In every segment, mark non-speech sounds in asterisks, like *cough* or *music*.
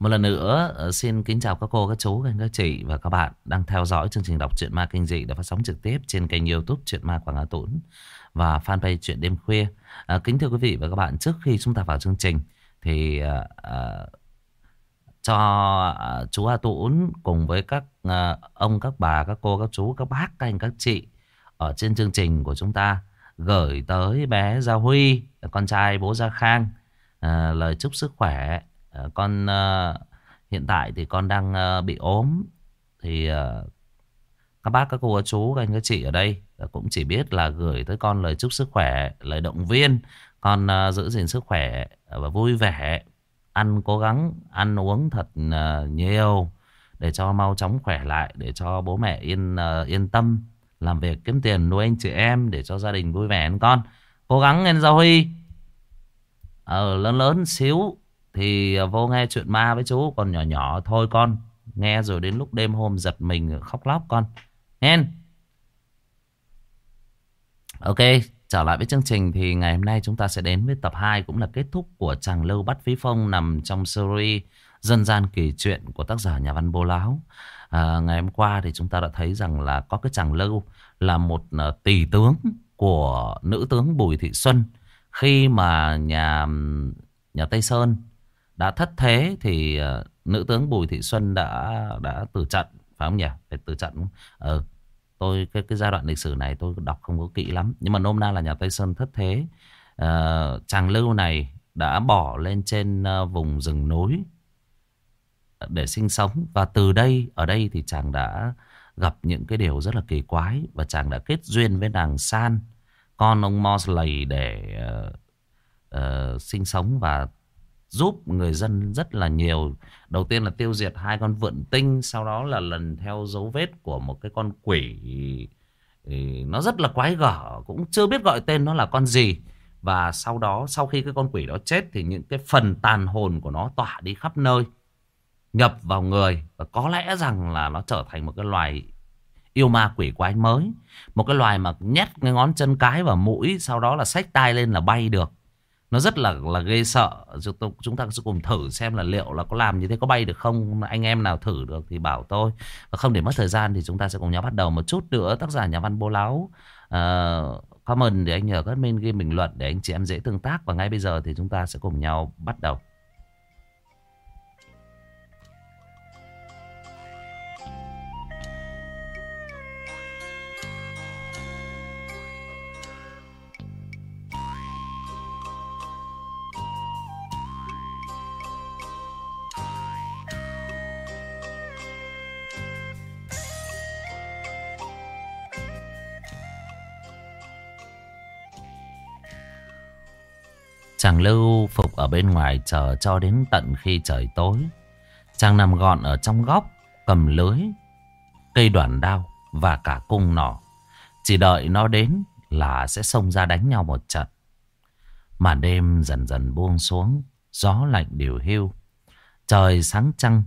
Một lần nữa ờ, xin kính chào các cô, các chú, các anh, các chị và các bạn đang theo dõi chương trình đọc truyện ma kinh dị đã phát sóng trực tiếp trên kênh youtube Truyện Ma Quảng Hà Tũng và fanpage Truyện Đêm Khuya. À, kính thưa quý vị và các bạn, trước khi chúng ta vào chương trình thì à, à, cho à, chú hà Tũng cùng với các à, ông, các bà, các cô, các chú, các bác, các anh, các chị ở trên chương trình của chúng ta gửi tới bé Gia Huy, con trai bố Gia Khang à, lời chúc sức khỏe Ờ, con uh, hiện tại thì con đang uh, bị ốm. Thì uh, các bác các cô các chú các anh các chị ở đây cũng chỉ biết là gửi tới con lời chúc sức khỏe lời động viên. Con uh, giữ gìn sức khỏe và vui vẻ. Ăn cố gắng ăn uống thật uh, nhiều để cho mau chóng khỏe lại để cho bố mẹ yên uh, yên tâm. Làm việc kiếm tiền nuôi anh chị em để cho gia đình vui vẻ con. Cố gắng lên giao huy. Ờ, lớn lớn xíu thì à, vô nghe chuyện ma với chú Còn nhỏ nhỏ thôi con. Nghe rồi đến lúc đêm hôm giật mình à, khóc lóc con. Nghe Ok Trở lại với chương trình thì ngày hôm nay chúng ta sẽ đến với tập 2 Cũng là kết thúc của chàng Lưu Bắt Phí Phong Nằm trong series dân gian kỳ chuyện của tác giả nhà văn Bô Láo. À, Ngày hôm qua thì chúng ta đã thấy rằng là có cái chàng Lưu Là một à, tỷ tướng của nữ tướng Bùi Thị Xuân. Khi mà nhà nhà Tây Sơn đã thất thế thì uh, nữ tướng Bùi Thị Xuân đã đã từ trận phải không nhỉ? Phải từ trận. Ờ, tôi cái cái giai đoạn lịch sử này tôi đọc không có kỹ lắm, nhưng mà nôm na là nhà Tây Sơn thất thế. Uh, chàng Lưu này đã bỏ lên trên uh, vùng rừng núi để sinh sống và từ đây ở đây thì chàng đã gặp những cái điều rất là kỳ quái và chàng đã kết duyên với nàng San con ông Mosley để uh, uh, sinh sống và giúp người dân rất là nhiều. Đầu tiên là tiêu diệt hai con vượn tinh, sau đó là lần theo dấu vết của một cái con quỷ thì nó rất là quái gở, cũng chưa biết gọi tên nó là con gì. Và sau đó, sau khi cái con quỷ đó chết thì những cái phần tàn hồn của nó tỏa đi khắp nơi, nhập vào người và có lẽ rằng là nó trở thành một cái loài yêu ma quỷ quái mới, một cái loài mà nhét cái ngón chân cái vào mũi, sau đó là xách tay lên là bay được. Nó rất là là ghê sợ. Chúng ta sẽ cùng thử xem là liệu là có làm như thế Có bay được không? Anh em nào thử được thì bảo tôi. Và không để mất thời gian thì chúng ta sẽ cùng nhau bắt đầu một chút nữa. Tác giả nhà văn bố láo uh, Comment để anh nhờ các minh ghi bình luận Để anh chị em dễ tương tác. Và ngay bây giờ thì chúng ta sẽ cùng nhau bắt đầu. Chàng lưu phục ở bên ngoài chờ cho đến tận khi trời tối. Chàng nằm gọn ở trong góc, cầm lưới, cây đoạn đao và cả cung nỏ. Chỉ đợi nó đến là sẽ xông ra đánh nhau một trận. Màn đêm dần dần buông xuống, gió lạnh điều hưu. Trời sáng trăng.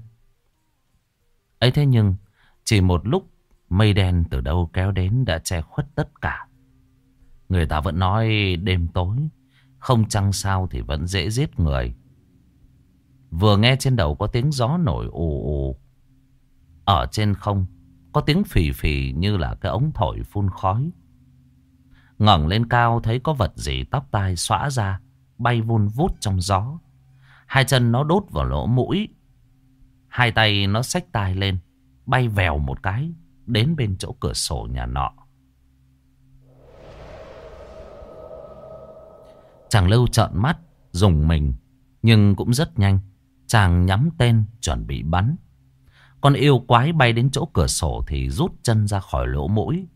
ấy thế nhưng, chỉ một lúc mây đen từ đâu kéo đến đã che khuất tất cả. Người ta vẫn nói đêm tối không chăng sao thì vẫn dễ giết người. Vừa nghe trên đầu có tiếng gió nổi ù ù. Ở trên không có tiếng phì phì như là cái ống thổi phun khói. ngẩng lên cao thấy có vật gì tóc tai xõa ra, bay vun vút trong gió. Hai chân nó đốt vào lỗ mũi. Hai tay nó xách tai lên, bay vèo một cái, đến bên chỗ cửa sổ nhà nọ. Chàng lưu trợn mắt, dùng mình, nhưng cũng rất nhanh. Chàng nhắm tên, chuẩn bị bắn. Con yêu quái bay đến chỗ cửa sổ thì rút chân ra khỏi lỗ mũi.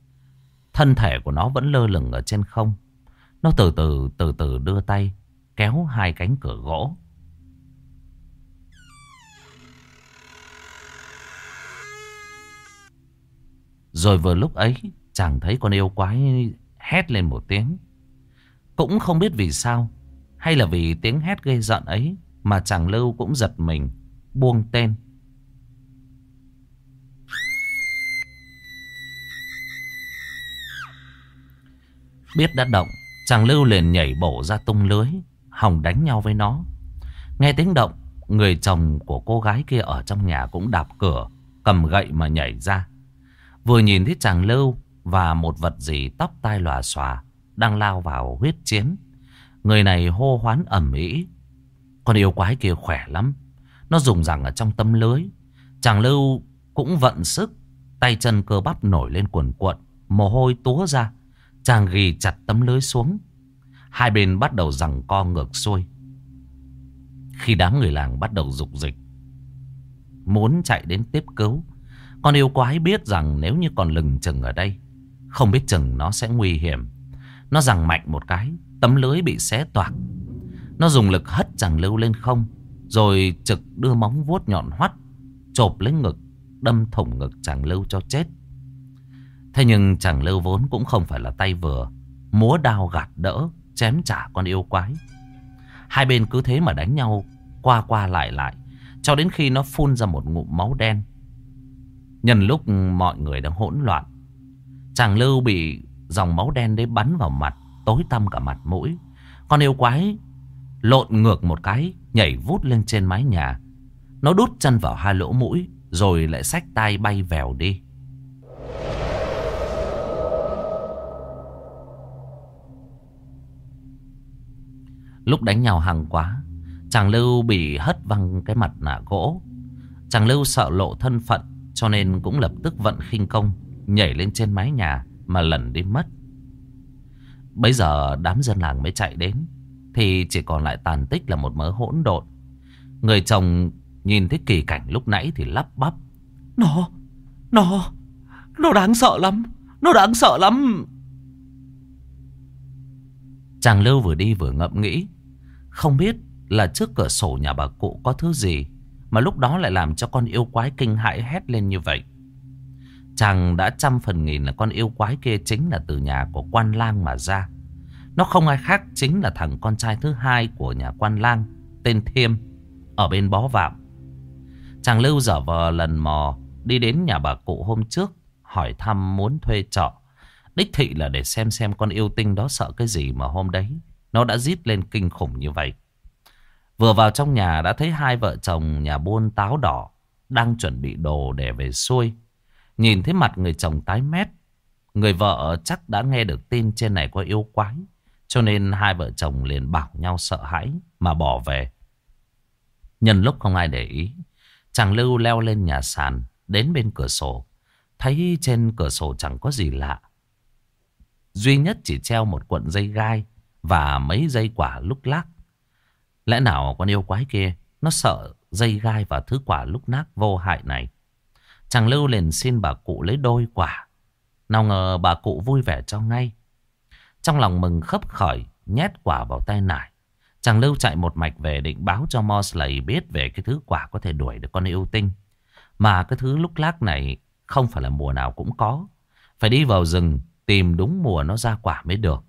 Thân thể của nó vẫn lơ lửng ở trên không. Nó từ từ, từ từ đưa tay, kéo hai cánh cửa gỗ. Rồi vừa lúc ấy, chàng thấy con yêu quái hét lên một tiếng. Cũng không biết vì sao Hay là vì tiếng hét gây giận ấy Mà chàng Lưu cũng giật mình Buông tên Biết đã động Chàng Lưu liền nhảy bổ ra tung lưới Hòng đánh nhau với nó Nghe tiếng động người chồng của cô gái kia ở trong nhà cũng đạp cửa, cầm gậy mà nhảy ra. Vừa nhìn thấy chàng Lưu và một vật gì tóc tai lòa xòa đang lao vào huyết chiến. Người này hô hoán ẩm ĩ, Con yêu quái kia khỏe lắm. Nó dùng rằng ở trong tâm lưới. Chàng Lưu cũng vận sức. Tay chân cơ bắp nổi lên cuồn cuộn. Mồ hôi túa ra. Chàng ghi chặt tấm lưới xuống. Hai bên bắt đầu rằng co ngược xuôi. Khi đám người làng bắt đầu dục dịch. Muốn chạy đến tiếp cứu. Con yêu quái biết rằng nếu như còn lừng chừng ở đây. Không biết chừng nó sẽ nguy hiểm. Nó giằng mạnh một cái. Tấm lưới bị xé toạc. Nó dùng lực hất chàng lưu lên không. Rồi trực đưa móng vuốt nhọn hoắt. Chộp lấy ngực. Đâm thủng ngực chàng lưu cho chết. Thế nhưng chàng lưu vốn cũng không phải là tay vừa. Múa đao gạt đỡ. Chém trả con yêu quái. Hai bên cứ thế mà đánh nhau. Qua qua lại lại. Cho đến khi nó phun ra một ngụm máu đen. Nhân lúc mọi người đang hỗn loạn. Chàng lưu bị dòng máu đen đấy bắn vào mặt. Tối tăm cả mặt mũi. Con yêu quái lộn ngược một cái. Nhảy vút lên trên mái nhà. Nó đút chân vào hai lỗ mũi. Rồi lại xách tay bay vèo đi. Lúc đánh nhau hằng quá, Chàng Lưu bị hất văng cái mặt nạ gỗ Chàng Lưu sợ lộ thân phận, Cho nên cũng lập tức vận khinh công, Nhảy lên trên mái nhà mà lần đi mất. Bây giờ đám dân làng mới chạy đến Thì chỉ còn lại tàn tích là một mớ hỗn độn. Người chồng nhìn thấy kỳ cảnh lúc nãy thì lắp bắp. Nó, nó, nó đáng sợ lắm Nó đáng sợ lắm. Chàng Lưu vừa đi vừa ngậm nghĩ Không biết là trước cửa sổ nhà bà cụ có thứ gì Mà lúc đó lại làm cho con yêu quái kinh hãi hét lên như vậy Chàng đã trăm phần nghìn là con yêu quái kia chính là từ nhà của quan lang mà ra. Nó không ai khác chính là thằng con trai thứ hai của nhà quan lang, Tên Thiêm, Ở bên bó vạm. Chàng Lưu dở vờ lần mò Đi đến nhà bà cụ hôm trước, Hỏi thăm muốn thuê trọ. Đích thị là để xem xem con yêu tinh đó sợ cái gì mà hôm đấy Nó đã rít lên kinh khủng như vậy. Vừa vào trong nhà đã thấy hai vợ chồng nhà buôn táo đỏ đang chuẩn bị đồ để về xuôi. Nhìn thấy mặt người chồng tái mét. Người vợ chắc đã nghe được tin trên này có yêu quái. Cho nên hai vợ chồng liền bảo nhau sợ hãi mà bỏ về. Nhân lúc không ai để ý. Chàng Lưu leo lên nhà sàn, đến bên cửa sổ. Thấy trên cửa sổ chẳng có gì lạ. Duy nhất chỉ treo một cuộn dây gai và mấy dây quả lúc lắc. Lẽ nào con yêu quái kia, Nó sợ dây gai và thứ quả lúc nát vô hại này Chàng Lưu liền xin bà cụ lấy đôi quả Nào ngờ bà cụ vui vẻ cho ngay Trong lòng mừng khấp khởi Nhét quả vào tay nải Chàng Lưu chạy một mạch về định báo cho Mosley biết về cái thứ quả có thể đuổi được con yêu tinh. Mà cái thứ lúc lác này không phải là mùa nào cũng có. Phải đi vào rừng tìm đúng mùa nó ra quả mới được.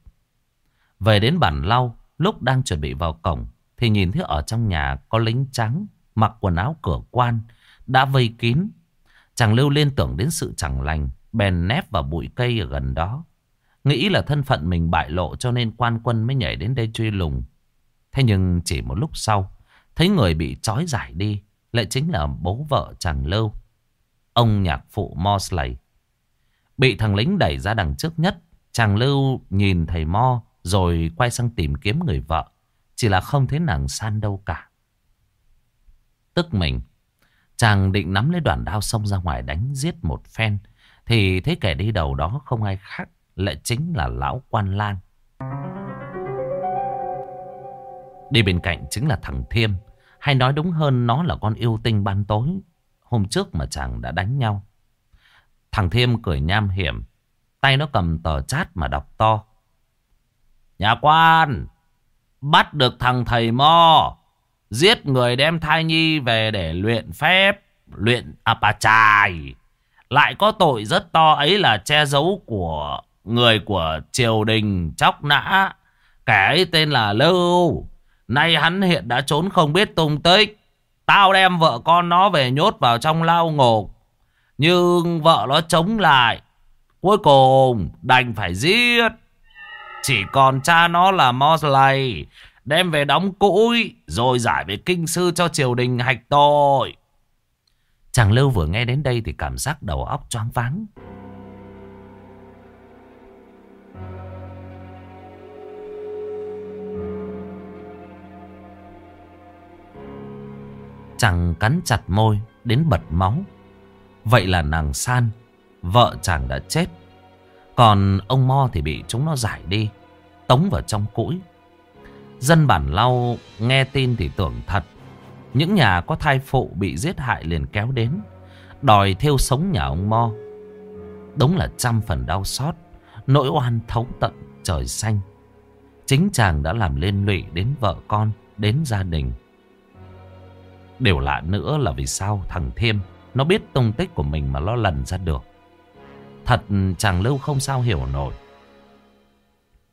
Về đến bản lau, lúc đang chuẩn bị vào cổng, thì nhìn thấy ở trong nhà có lính trắng mặc quần áo cửa quan đã vây kín. Chàng lưu liên tưởng đến sự chẳng lành, bèn nép vào bụi cây ở gần đó. Nghĩ là thân phận mình bại lộ cho nên quan quân mới nhảy đến đây truy lùng. Thế nhưng chỉ một lúc sau, thấy người bị trói giải đi, lại chính là bố vợ chàng lưu. Ông nhạc phụ Mosley. Bị thằng lính đẩy ra đằng trước nhất, chàng lưu nhìn thầy Mo rồi quay sang tìm kiếm người vợ. Chỉ là không thấy nàng san đâu cả. Tức mình. Chàng định nắm lấy đoạn đao xông ra ngoài đánh giết một phen. Thì thấy kẻ đi đầu đó không ai khác. Lại chính là lão quan lang. Đi bên cạnh chính là thằng Thiêm. Hay nói đúng hơn, nó là con yêu tinh ban tối. Hôm trước mà chàng đã đánh nhau. Thằng Thiêm cười nham hiểm. Tay nó cầm tờ chát mà đọc to. Nhà quan! Bắt được thằng thầy Mo. Giết người đem thai nhi về để luyện phép. Luyện Apachai. Lại có tội rất to ấy là che giấu của người của triều đình chóc nã. Kẻ ấy tên là Lưu. Nay hắn hiện đã trốn không biết tung tích. Tao đem vợ con nó về nhốt vào trong lao ngục. Nhưng vợ nó chống lại. Cuối cùng, đành phải giết. Chỉ còn cha nó là Mosley Đem về đóng cũi, Rồi giải về kinh sư cho triều đình hạch tội. Chàng Lưu vừa nghe đến đây Thì cảm giác đầu óc choáng váng. Chàng cắn chặt môi, Đến bật máu. Vậy là nàng San, Vợ chàng đã chết. Còn ông Mo thì bị chúng nó giải đi, Tống vào trong cũi. Dân bản lau nghe tin thì tưởng thật. Những nhà có thai phụ bị giết hại liền kéo đến, Đòi theo sống nhà ông Mo. Đúng là trăm phần đau xót, Nỗi oan thấu tận trời xanh. Chính chàng đã làm lên lụy đến vợ con, Đến gia đình. Điều lạ nữa là vì sao thằng Thiêm, Nó biết tung tích của mình mà lo lần ra được. Thật chàng Lưu không sao hiểu nổi.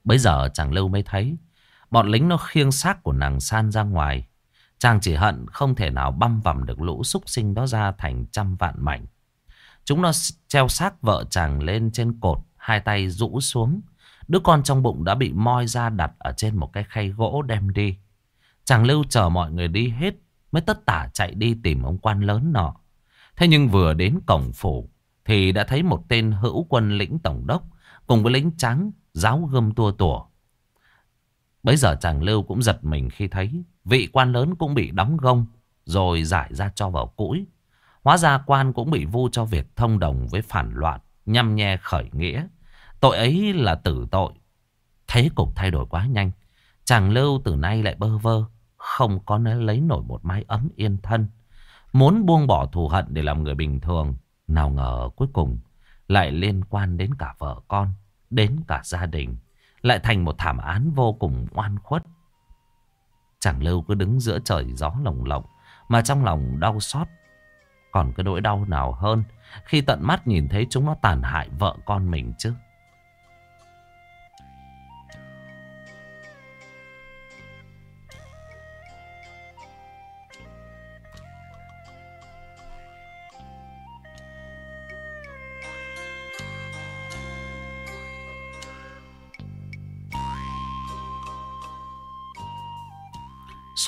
Bây giờ chàng Lưu mới thấy Bọn lính nó khiêng xác của nàng San ra ngoài. Chàng chỉ hận không thể nào băm vằm được lũ súc sinh đó ra thành trăm vạn mảnh. Chúng nó treo xác vợ chàng lên trên cột, Hai tay rũ xuống. Đứa con trong bụng đã bị moi ra đặt ở trên một cái khay gỗ đem đi. Chàng Lưu chờ mọi người đi hết, Mới tất tả chạy đi tìm ông quan lớn nọ. Thế nhưng vừa đến cổng phủ, Thì đã thấy một tên hữu quân lĩnh tổng đốc Cùng với lính trắng Giáo gươm tua tủa. Bây giờ chàng Lưu cũng giật mình khi thấy Vị quan lớn cũng bị đóng gông, Rồi giải ra cho vào cũi. Hóa ra quan cũng bị vu cho việc thông đồng với phản loạn, nhăm nhe khởi nghĩa. Tội ấy là tử tội. Thế cục thay đổi quá nhanh. Chàng Lưu từ nay lại bơ vơ, Không có nơi lấy nổi một mái ấm yên thân. Muốn buông bỏ thù hận để làm người bình thường, Nào ngờ cuối cùng Lại liên quan đến cả vợ con, Đến cả gia đình. Lại thành một thảm án vô cùng oan khuất. Chàng Lưu cứ đứng giữa trời gió lồng lộng, Mà trong lòng đau xót. Còn cái nỗi đau nào hơn Khi tận mắt nhìn thấy chúng nó tàn hại vợ con mình chứ?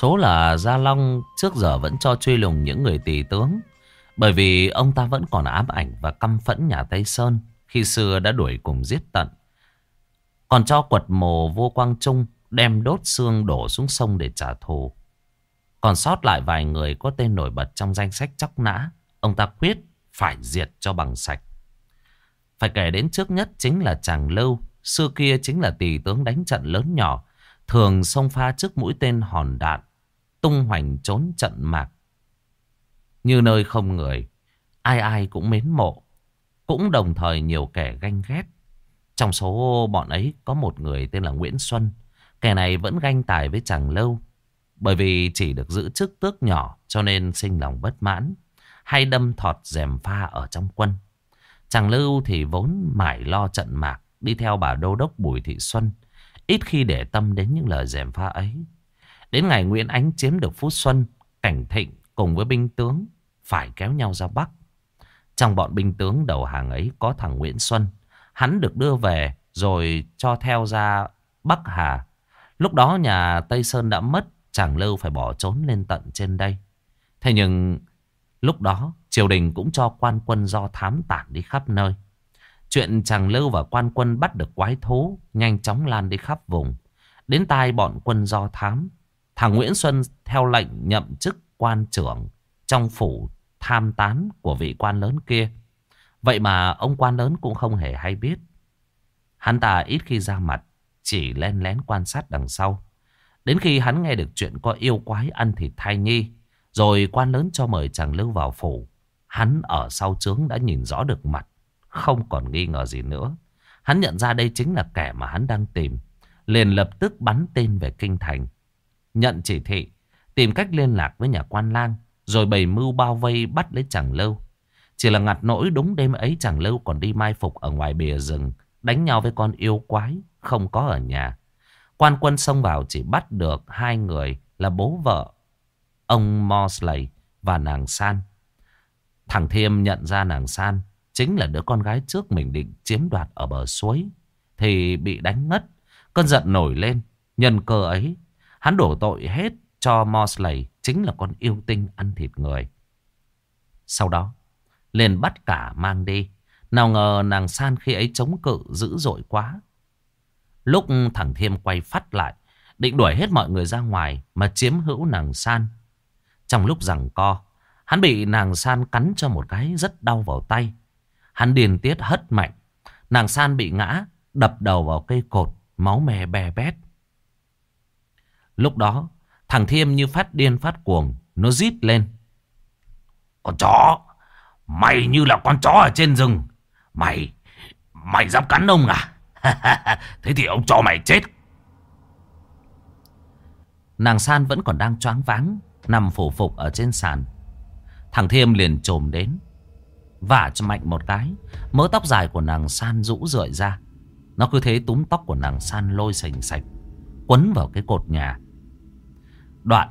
Số là Gia Long trước giờ vẫn cho truy lùng những người tỷ tướng. Bởi vì ông ta vẫn còn ám ảnh và căm phẫn nhà Tây Sơn khi xưa đã đuổi cùng giết tận. Còn cho quật mồ vô quang trung đem đốt xương đổ xuống sông để trả thù. Còn sót lại vài người có tên nổi bật trong danh sách chóc nã. Ông ta quyết phải diệt cho bằng sạch. Phải kể đến trước nhất chính là chàng Lưu. Xưa kia chính là tỷ tướng đánh trận lớn nhỏ. Thường xông pha trước mũi tên hòn đạn tung hoành trốn trận mạc. Như nơi không người, ai ai cũng mến mộ, cũng đồng thời nhiều kẻ ganh ghét. Trong số bọn ấy có một người tên là Nguyễn Xuân, kẻ này vẫn ganh tài với chàng lâu, bởi vì chỉ được giữ chức tước nhỏ cho nên sinh lòng bất mãn, hay đâm thọt dèm pha ở trong quân. Chàng Lưu thì vốn mải lo trận mạc, đi theo bà đô đốc Bùi Thị Xuân, ít khi để tâm đến những lời dèm pha ấy. Đến ngày Nguyễn Ánh chiếm được Phú Xuân, Cảnh Thịnh cùng với binh tướng phải kéo nhau ra Bắc. Trong bọn binh tướng đầu hàng ấy có thằng Nguyễn Xuân. Hắn được đưa về rồi cho theo ra Bắc Hà. Lúc đó nhà Tây Sơn đã mất, chàng Lưu phải bỏ trốn lên tận trên đây. Thế nhưng lúc đó triều đình cũng cho quan quân do thám tản đi khắp nơi. Chuyện chàng Lưu và quan quân bắt được quái thú nhanh chóng lan đi khắp vùng. Đến tai bọn quân do thám Thằng Nguyễn Xuân theo lệnh nhậm chức quan trưởng trong phủ tham tán của vị quan lớn kia. Vậy mà ông quan lớn cũng không hề hay biết. Hắn ta ít khi ra mặt, chỉ len lén quan sát đằng sau. Đến khi hắn nghe được chuyện có yêu quái ăn thịt thai nhi, rồi quan lớn cho mời chàng Lưu vào phủ. Hắn ở sau trướng đã nhìn rõ được mặt, không còn nghi ngờ gì nữa. Hắn nhận ra đây chính là kẻ mà hắn đang tìm. Liền lập tức bắn tên về kinh thành nhận chỉ thị, tìm cách liên lạc với nhà quan lang, rồi bày mưu bao vây bắt lấy chàng lâu. Chỉ là ngặt nỗi đúng đêm ấy chàng lâu còn đi mai phục ở ngoài bìa rừng, đánh nhau với con yêu quái, không có ở nhà. Quan quân xông vào chỉ bắt được hai người là bố vợ, ông Mosley và nàng San. Thằng Thiêm nhận ra nàng San chính là đứa con gái trước mình định chiếm đoạt ở bờ suối, thì bị đánh ngất. Cơn giận nổi lên, nhân cơ ấy Hắn đổ tội hết cho Mosley chính là con yêu tinh ăn thịt người. Sau đó, liền bắt cả mang đi. Nào ngờ nàng San khi ấy chống cự dữ dội quá. Lúc thằng Thiêm quay phát lại, định đuổi hết mọi người ra ngoài mà chiếm hữu nàng San. Trong lúc rằng co, hắn bị nàng San cắn cho một cái rất đau vào tay. Hắn điền tiết hất mạnh. Nàng San bị ngã, đập đầu vào cây cột, máu mè bè bét. Lúc đó, thằng Thiêm như phát điên phát cuồng, nó rít lên. Con chó, mày như là con chó ở trên rừng. Mày, mày dám cắn ông à? *laughs* Thế thì ông cho mày chết. Nàng San vẫn còn đang choáng váng, nằm phủ phục ở trên sàn. Thằng Thiêm liền trồm đến, vả cho mạnh một cái. Mớ tóc dài của nàng San rũ rượi ra. Nó cứ thế túm tóc của nàng San lôi sành sạch, quấn vào cái cột nhà. Đoạn,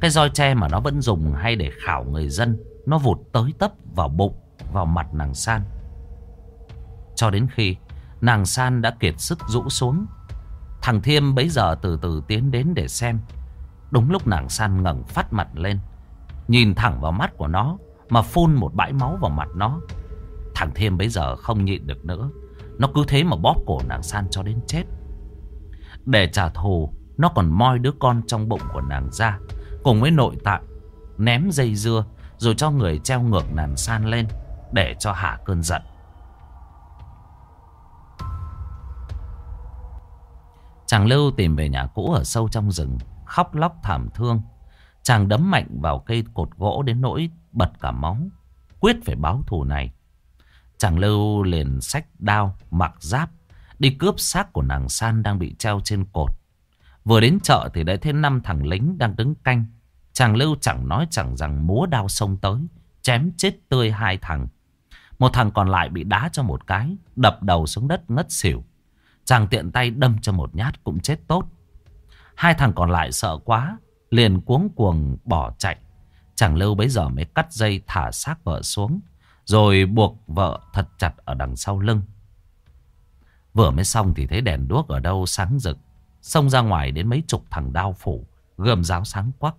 cái roi tre mà nó vẫn dùng hay để khảo người dân, nó vụt tới tấp vào bụng, vào mặt nàng San. Cho đến khi nàng San đã kiệt sức rũ xuống, thằng Thiêm bấy giờ từ từ tiến đến để xem. Đúng lúc nàng San ngẩng phát mặt lên, nhìn thẳng vào mắt của nó mà phun một bãi máu vào mặt nó. Thằng Thiêm bấy giờ không nhịn được nữa, nó cứ thế mà bóp cổ nàng San cho đến chết. Để trả thù, nó còn moi đứa con trong bụng của nàng ra, cùng với nội tạng, ném dây dưa, rồi cho người treo ngược nàng San lên để cho hạ cơn giận. Chàng Lưu tìm về nhà cũ ở sâu trong rừng, khóc lóc thảm thương. Chàng đấm mạnh vào cây cột gỗ đến nỗi bật cả máu, quyết phải báo thù này. Chàng Lưu liền sách đao, mặc giáp, đi cướp xác của nàng San đang bị treo trên cột. Vừa đến chợ thì đã thấy năm thằng lính đang đứng canh. Chàng Lưu chẳng nói chẳng rằng múa đao sông tới, chém chết tươi hai thằng. Một thằng còn lại bị đá cho một cái, đập đầu xuống đất ngất xỉu. Chàng tiện tay đâm cho một nhát cũng chết tốt. Hai thằng còn lại sợ quá, liền cuống cuồng bỏ chạy. Chàng Lưu bấy giờ mới cắt dây thả xác vợ xuống, rồi buộc vợ thật chặt ở đằng sau lưng. Vừa mới xong thì thấy đèn đuốc ở đâu sáng rực. Xông ra ngoài đến mấy chục thằng đao phủ, gươm giáo sáng quắc.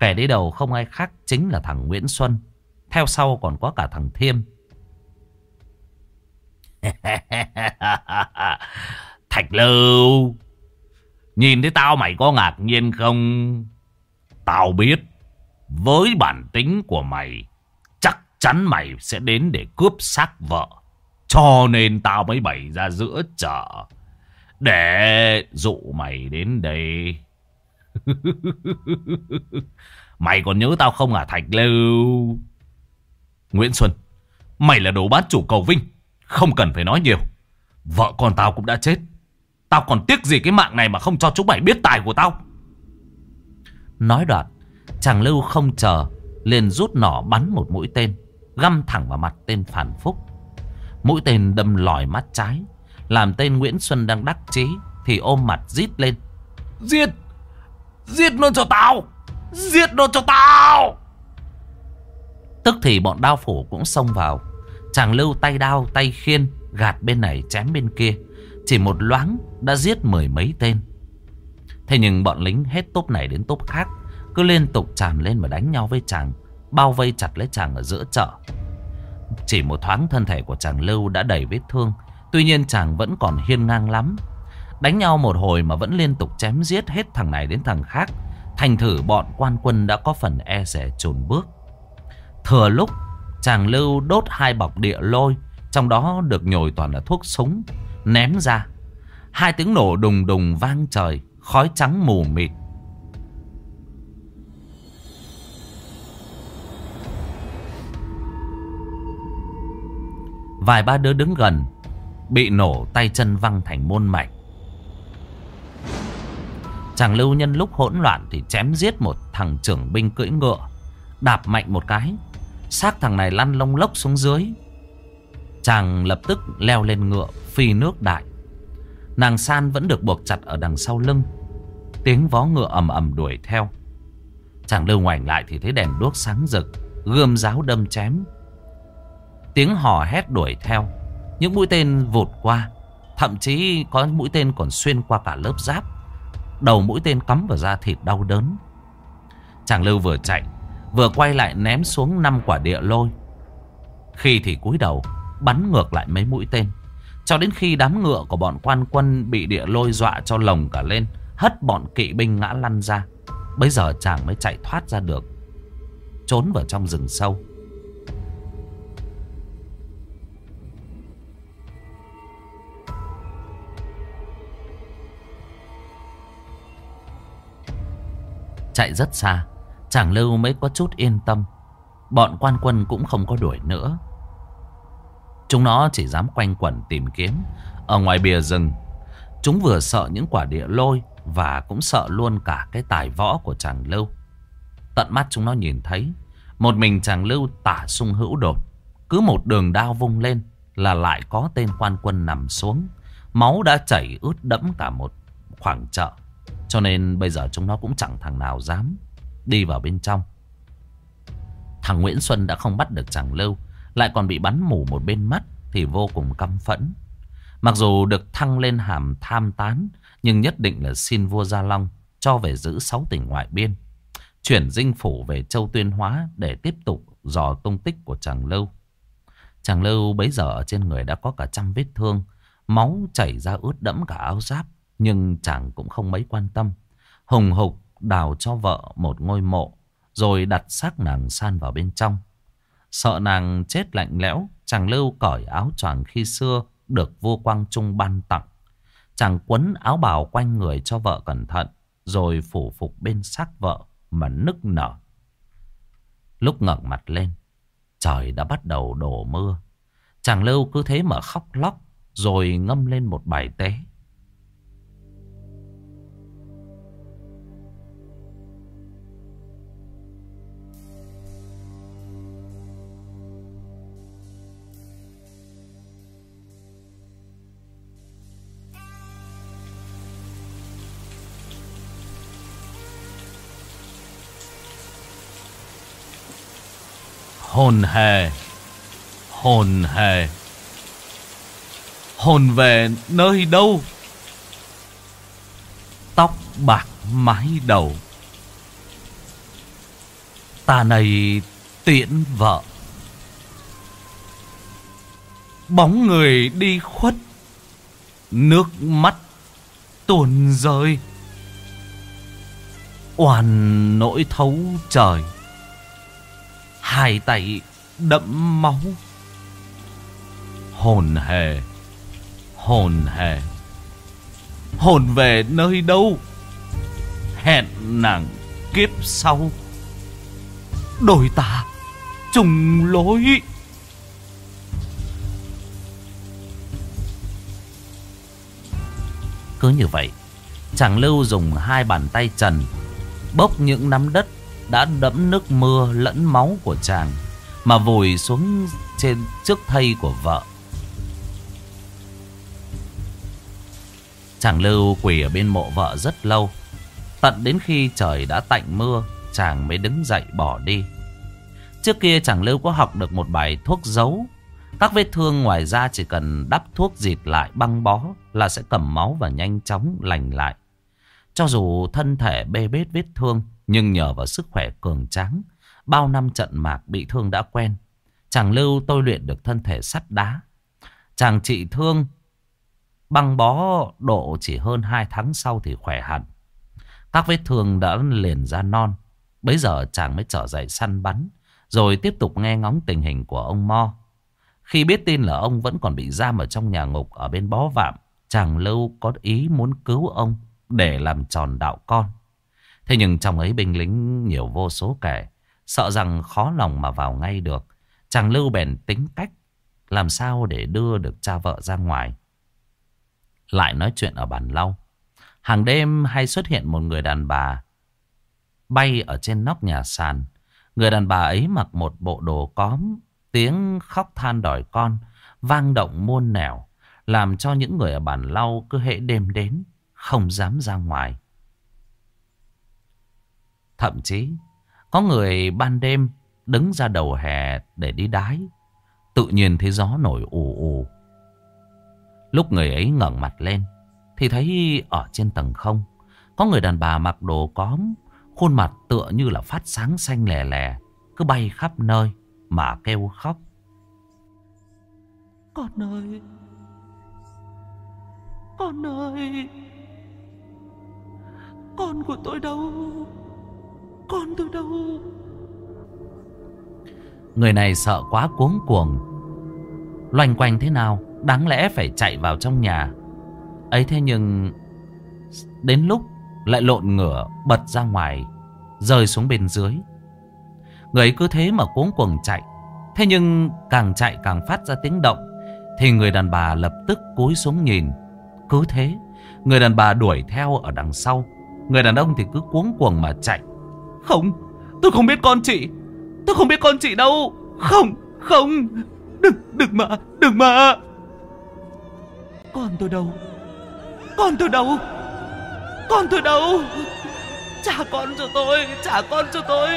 Kẻ đi đầu không ai khác chính là thằng Nguyễn Xuân. Theo sau còn có cả thằng Thiêm. *laughs* Thạch Lưu Nhìn thấy tao mày có ngạc nhiên không Tao biết Với bản tính của mày Chắc chắn mày sẽ đến để cướp xác vợ Cho nên tao mới bày ra giữa chợ để dụ mày đến đây *laughs* Mày còn nhớ tao không à Thạch Lưu Nguyễn Xuân Mày là đồ bát chủ cầu vinh không cần phải nói nhiều. Vợ con tao cũng đã chết. Tao còn tiếc gì cái mạng này mà không cho chúng mày biết tài của tao. Nói đoạn, chàng Lưu không chờ, liền rút nỏ bắn một mũi tên, găm thẳng vào mặt tên phản phúc. Mũi tên đâm lòi mắt trái, làm tên Nguyễn Xuân đang đắc chí thì ôm mặt rít lên. Giết! Giết nó cho tao! Giết nó cho tao! Tức thì bọn đao phủ cũng xông vào Chàng lưu tay đao, tay khiên, Gạt bên này chém bên kia Chỉ một loáng đã giết mười mấy tên Thế nhưng bọn lính hết tốp này đến tốp khác, Cứ liên tục tràn lên và đánh nhau với chàng, Bao vây chặt lấy chàng ở giữa chợ Chỉ một thoáng thân thể của chàng lưu đã đầy vết thương Tuy nhiên chàng vẫn còn hiên ngang lắm. Đánh nhau một hồi mà vẫn liên tục chém giết hết thằng này đến thằng khác. Thành thử bọn quan quân đã có phần e rẻ trồn bước. Thừa lúc, Chàng lưu đốt hai bọc địa lôi, Trong đó được nhồi toàn là thuốc súng, Ném ra. Hai tiếng nổ đùng đùng vang trời, Khói trắng mù mịt. Vài ba đứa đứng gần Bị nổ tay chân văng thành môn mạch Chàng lưu nhân lúc hỗn loạn Thì chém giết một thằng trưởng binh cưỡi ngựa, Đạp mạnh một cái, Xác thằng này lăn lông lốc xuống dưới. Chàng lập tức leo lên ngựa, Phi nước đại. Nàng san vẫn được buộc chặt ở đằng sau lưng. Tiếng vó ngựa ầm ầm đuổi theo. Chàng lưu ngoảnh lại thì thấy đèn đuốc sáng rực, Gươm giáo đâm chém. Tiếng hò hét đuổi theo. Những mũi tên vụt qua, Thậm chí có mũi tên còn xuyên qua cả lớp giáp. Đầu mũi tên cắm vào da thịt đau đớn. Chàng Lưu vừa chạy, Vừa quay lại ném xuống năm quả địa lôi. Khi thì cúi đầu, Bắn ngược lại mấy mũi tên. Cho đến khi đám ngựa của bọn quan quân Bị địa lôi dọa cho lồng cả lên, Hất bọn kỵ binh ngã lăn ra. Bây giờ chàng mới chạy thoát ra được, Trốn vào trong rừng sâu. Chạy rất xa. Chàng Lưu mới có chút yên tâm. Bọn quan quân cũng không có đuổi nữa. Chúng nó chỉ dám quanh quẩn tìm kiếm. Ở ngoài bìa rừng, Chúng vừa sợ những quả địa lôi Và cũng sợ luôn cả cái tài võ của chàng Lưu. Tận mắt chúng nó nhìn thấy, Một mình chàng Lưu tả sung hữu đột. Cứ một đường đao vung lên Là lại có tên quan quân nằm xuống. Máu đã chảy ướt đẫm cả một khoảng chợ. Cho nên bây giờ chúng nó cũng chẳng thằng nào dám Đi vào bên trong. Thằng Nguyễn Xuân đã không bắt được chàng Lưu, Lại còn bị bắn mù một bên mắt Thì vô cùng căm phẫn. Mặc dù được thăng lên hàm tham tán, Nhưng nhất định là xin vua Gia Long Cho về giữ sáu tỉnh ngoại biên, Chuyển dinh phủ về châu Tuyên Hóa Để tiếp tục dò tung tích của chàng Lưu. Chàng Lưu bấy giờ ở trên người đã có cả trăm vết thương, Máu chảy ra ướt đẫm cả áo giáp. Nhưng chàng cũng không mấy quan tâm Hùng hục đào cho vợ một ngôi mộ rồi đặt xác nàng san vào bên trong. Sợ nàng chết lạnh lẽo, chàng lưu cởi áo choàng khi xưa được vua Quang Trung ban tặng. Chàng quấn áo bào quanh người cho vợ cẩn thận, rồi phủ phục bên xác vợ mà nức nở. Lúc ngẩng mặt lên, trời đã bắt đầu đổ mưa. Chàng lưu cứ thế mà khóc lóc, rồi ngâm lên một bài tế. Hồn hề Hồn hề. Hồn về nơi đâu? Tóc bạc mái đầu. Ta này tiễn vợ. Bóng người đi khuất, Nước mắt tuôn rơi. Oàn nỗi thấu trời. Hai tay đẫm máu. Hồn hề Hồn hề. Hồn về nơi đâu? Hẹn nàng kiếp sau. Đôi ta trùng lối. Cứ như vậy, Chàng Lưu dùng hai bàn tay trần, Bốc những nắm đất đã đẫm nước mưa lẫn máu của chàng mà vùi xuống trên trước thây của vợ. Chàng lưu quỳ ở bên mộ vợ rất lâu. Tận đến khi trời đã tạnh mưa, chàng mới đứng dậy bỏ đi. Trước kia chàng lưu có học được một bài thuốc giấu. Các vết thương ngoài ra chỉ cần đắp thuốc dịt lại băng bó là sẽ cầm máu và nhanh chóng lành lại. Cho dù thân thể bê bết vết thương, nhưng nhờ vào sức khỏe cường tráng, bao năm trận mạc bị thương đã quen. Chàng Lưu tôi luyện được thân thể sắt đá. Chàng trị thương băng bó độ chỉ hơn 2 tháng sau thì khỏe hẳn. Các vết thương đã liền ra non. Bấy giờ chàng mới trở dậy săn bắn. Rồi tiếp tục nghe ngóng tình hình của ông Mo. Khi biết tin là ông vẫn còn bị giam ở trong nhà ngục ở bên bó vạm. Chàng Lưu có ý muốn cứu ông để làm tròn đạo con. Thế nhưng trong ấy binh lính nhiều vô số kẻ, sợ rằng khó lòng mà vào ngay được. Chàng Lưu bèn tính cách, làm sao để đưa được cha vợ ra ngoài. Lại nói chuyện ở bàn lau. Hàng đêm hay xuất hiện một người đàn bà bay ở trên nóc nhà sàn. Người đàn bà ấy mặc một bộ đồ cóm, tiếng khóc than đòi con, vang động muôn nẻo, làm cho những người ở bàn lau cứ hệ đêm đến, không dám ra ngoài. Thậm chí, có người ban đêm đứng ra đầu hè để đi đái. Tự nhiên thấy gió nổi ù ù. Lúc người ấy ngẩng mặt lên, thì thấy ở trên tầng không, Có người đàn bà mặc đồ cóm, Khuôn mặt tựa như là phát sáng xanh lè lè, Cứ bay khắp nơi Mà kêu khóc Con ơi Con ơi Con của tôi đâu con tôi đâu. Người này sợ quá cuống cuồng. Loanh quanh thế nào, Đáng lẽ phải chạy vào trong nhà. Ấy thế nhưng, Đến lúc lại lộn ngửa, Bật ra ngoài, Rơi xuống bên dưới. Người ấy cứ thế mà cuống cuồng chạy. Thế nhưng, càng chạy càng phát ra tiếng động, Thì người đàn bà lập tức cúi xuống nhìn. Cứ thế, Người đàn bà đuổi theo ở đằng sau. Người đàn ông thì cứ cuống cuồng mà chạy. Không, Tôi không biết con chị. Tôi không biết con chị đâu. Không Không. Đừng Đừng mà Đừng mà. Con tôi đâu? Con tôi đâu? Con tôi đâu? Trả con cho tôi, Trả con cho tôi.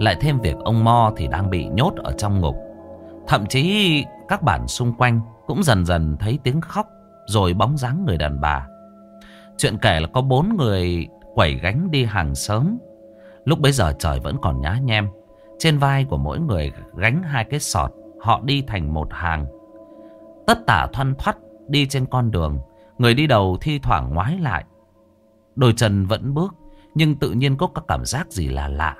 Lại thêm việc ông Mo thì đang bị nhốt ở trong ngục. Thậm chí các bản xung quanh cũng dần dần thấy tiếng khóc rồi bóng dáng người đàn bà. Chuyện kể là có bốn người quẩy gánh đi hàng sớm. Lúc bấy giờ trời vẫn còn nhá nhem. Trên vai của mỗi người gánh hai cái sọt, họ đi thành một hàng. Tất tả thoăn thoắt đi trên con đường, người đi đầu thi thoảng ngoái lại. Đôi chân vẫn bước, nhưng tự nhiên có các cảm giác gì là lạ.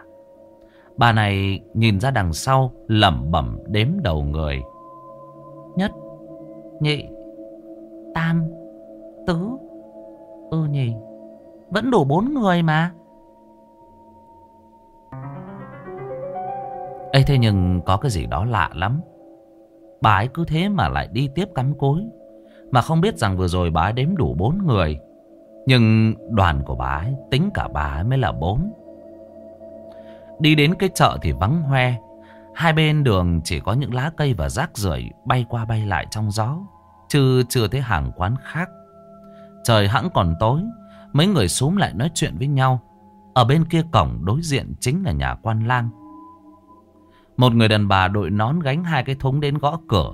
Bà này nhìn ra đằng sau, lẩm bẩm đếm đầu người. Nhất, nhị, tam, tứ. Ừ nhỉ, vẫn đủ bốn người mà. Ê thế nhưng có cái gì đó lạ lắm. Bà ấy cứ thế mà lại đi tiếp cắm cối. Mà không biết rằng vừa rồi bà ấy đếm đủ bốn người. Nhưng đoàn của bà ấy tính cả bà ấy mới là bốn. Đi đến cái chợ thì vắng hoe. Hai bên đường chỉ có những lá cây và rác rưởi bay qua bay lại trong gió. Chứ chưa thấy hàng quán khác. Trời hãng còn tối. Mấy người xuống lại nói chuyện với nhau. Ở bên kia cổng đối diện chính là nhà quan lang. Một người đàn bà đội nón gánh hai cái thúng đến gõ cửa.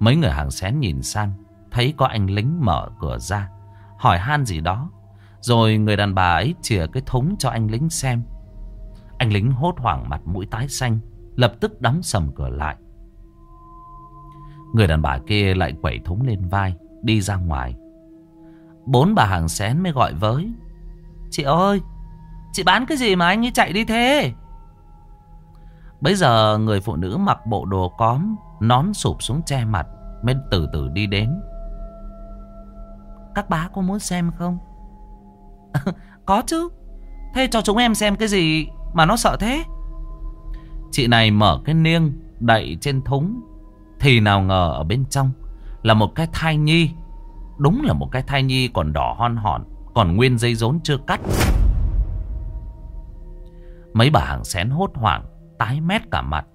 Mấy người hàng xén nhìn sang. Thấy có anh lính mở cửa ra. Hỏi han gì đó. Rồi người đàn bà ấy chìa cái thúng cho anh lính xem. Anh lính hốt hoảng mặt mũi tái xanh, Lập tức đóng sầm cửa lại. Người đàn bà kia lại quẩy thúng lên vai, Đi ra ngoài. Bốn bà hàng xén mới gọi với, Chị ơi, Chị bán cái gì mà anh ấy chạy đi thế? Bây giờ người phụ nữ mặc bộ đồ cóm, Nón sụp xuống che mặt, Mới từ từ đi đến. Các bá có muốn xem không? *laughs* Có chứ, Thế cho chúng em xem cái gì mà nó sợ thế. Chị này mở cái niêng Đậy trên thúng. Thì nào ngờ ở bên trong Là một cái thai nhi. Đúng là một cái thai nhi còn đỏ hon hòn, Còn nguyên dây rốn chưa cắt. Mấy bà hàng xén hốt hoảng, Tái mét cả mặt.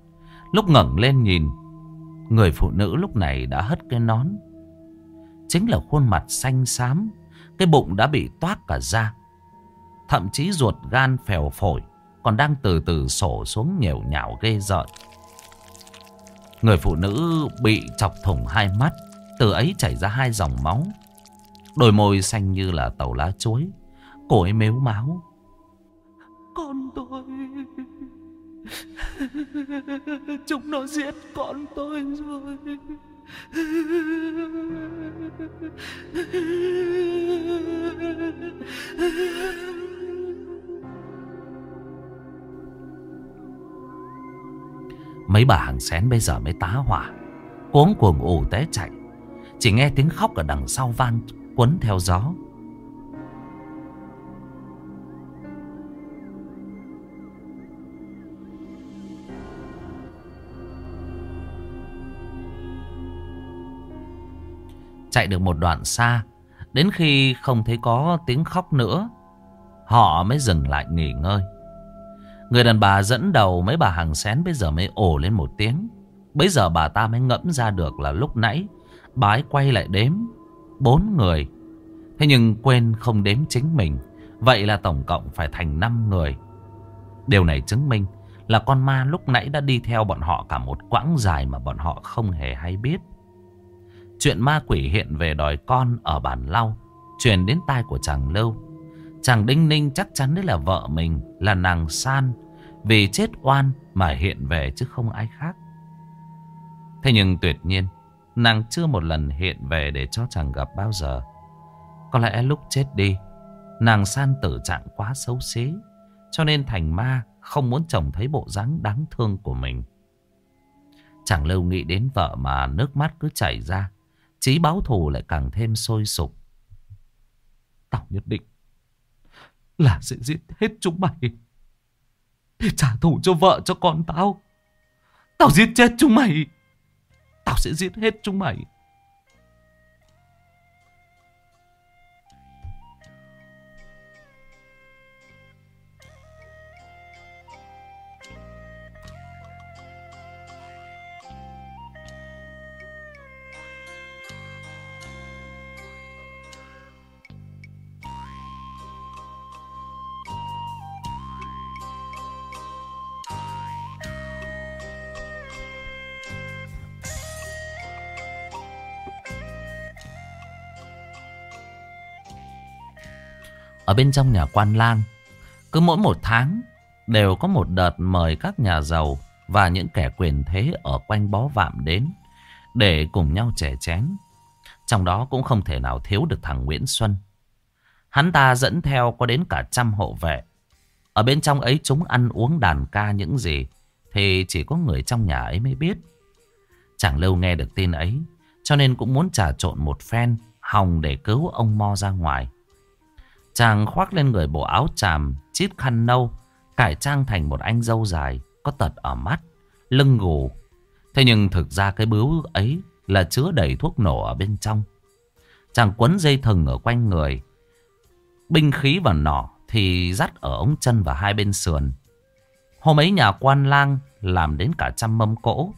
Lúc ngẩng lên nhìn, Người phụ nữ lúc này đã hất cái nón. Chính là khuôn mặt xanh xám, Cái bụng đã bị toát cả ra Thậm chí ruột gan phèo phổi còn đang từ từ sổ xuống nhều nhạo ghê rợn. Người phụ nữ bị chọc thủng hai mắt, từ ấy chảy ra hai dòng máu. Đôi môi xanh như là tàu lá chuối, cổ ấy mếu máu. Con tôi... Chúng nó giết con tôi rồi. Mấy bà hàng xén bây giờ mới tá hỏa. Cuống cuồng ủ té chạy. Chỉ nghe tiếng khóc ở đằng sau van Quấn theo gió. Chạy được một đoạn xa, Đến khi không thấy có tiếng khóc nữa, Họ mới dừng lại nghỉ ngơi. Người đàn bà dẫn đầu mấy bà hàng xén bây giờ mới ồ lên một tiếng. Bây giờ bà ta mới ngẫm ra được là lúc nãy bà ấy quay lại đếm bốn người. Thế nhưng quên không đếm chính mình. Vậy là tổng cộng phải thành năm người. Điều này chứng minh là con ma lúc nãy đã đi theo bọn họ cả một quãng dài mà bọn họ không hề hay biết. Chuyện ma quỷ hiện về đòi con ở bản lau, truyền đến tai của chàng lâu. Chàng Đinh Ninh chắc chắn đấy là vợ mình, là nàng San, vì chết oan mà hiện về chứ không ai khác. Thế nhưng tuyệt nhiên, nàng chưa một lần hiện về để cho chàng gặp bao giờ. Có lẽ lúc chết đi, nàng San tử trạng quá xấu xí, cho nên thành ma không muốn chồng thấy bộ dáng đáng thương của mình. Chẳng lâu nghĩ đến vợ mà nước mắt cứ chảy ra. Chí báo thù lại càng thêm sôi sục. Tao nhất định là sẽ giết hết chúng mày. Để trả thù cho vợ, cho con tao. Tao giết chết chúng mày. Tao sẽ giết hết chúng mày. Ở bên trong nhà quan lang. Cứ mỗi một tháng, Đều có một đợt mời các nhà giàu Và những kẻ quyền thế Ở quanh bó vạm đến Để cùng nhau trẻ chén. Trong đó cũng không thể nào thiếu được thằng Nguyễn Xuân. Hắn ta dẫn theo có đến cả trăm hộ vệ. Ở bên trong ấy chúng ăn uống đàn ca những gì, Thì chỉ có người trong nhà ấy mới biết. Chẳng lâu nghe được tin ấy, Cho nên cũng muốn trà trộn một phen, Hòng để cứu ông Mo ra ngoài. Chàng khoác lên người bộ áo tràm, chít khăn nâu, cải trang thành một anh dâu dài, có tật ở mắt, lưng gù. Thế nhưng thực ra cái bướu ấy là chứa đầy thuốc nổ ở bên trong. Chàng quấn dây thừng ở quanh người. Binh khí và nỏ thì dắt ở ống chân và hai bên sườn. Hôm ấy nhà quan lang làm đến cả trăm mâm cỗ.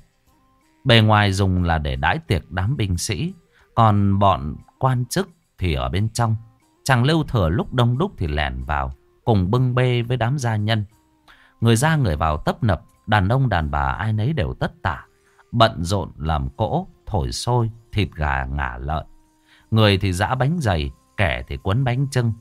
Bề ngoài dùng là để đãi tiệc đám binh sĩ. Còn bọn quan chức thì ở bên trong. Chàng lưu thừa lúc đông đúc thì lẻn vào, cùng bưng bê với đám gia nhân. Người ra người vào tấp nập, đàn ông đàn bà ai nấy đều tất tả. Bận rộn làm cỗ, thổi sôi, thịt gà ngả lợn. Người thì giã bánh dày, kẻ thì quấn bánh trưng.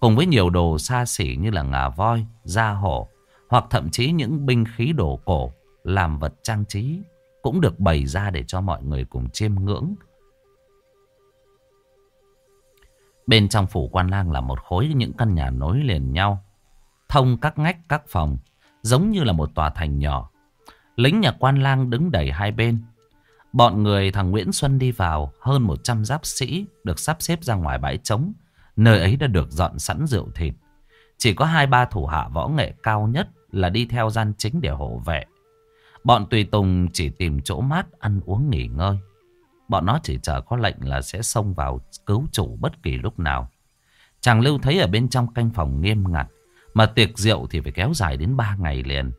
Cùng với nhiều đồ xa xỉ như là ngà voi, da hổ, hoặc thậm chí những binh khí đồ cổ, làm vật trang trí, cũng được bày ra để cho mọi người cùng chiêm ngưỡng. Bên trong phủ quan lang là một khối những căn nhà nối liền nhau. Thông các ngách, các phòng. Giống như là một tòa thành nhỏ. Lính nhà quan lang đứng đầy hai bên. Bọn người thằng Nguyễn Xuân đi vào. Hơn 100 giáp sĩ được sắp xếp ra ngoài bãi trống. Nơi ấy đã được dọn sẵn rượu thịt. Chỉ có hai ba thủ hạ võ nghệ cao nhất là đi theo gian chính để hộ vệ. Bọn tùy tùng chỉ tìm chỗ mát ăn uống nghỉ ngơi. Bọn nó chỉ chờ có lệnh là sẽ xông vào cứu chủ bất kỳ lúc nào. Chàng Lưu thấy ở bên trong canh phòng nghiêm ngặt. Mà tiệc rượu thì phải kéo dài đến 3 ngày liền.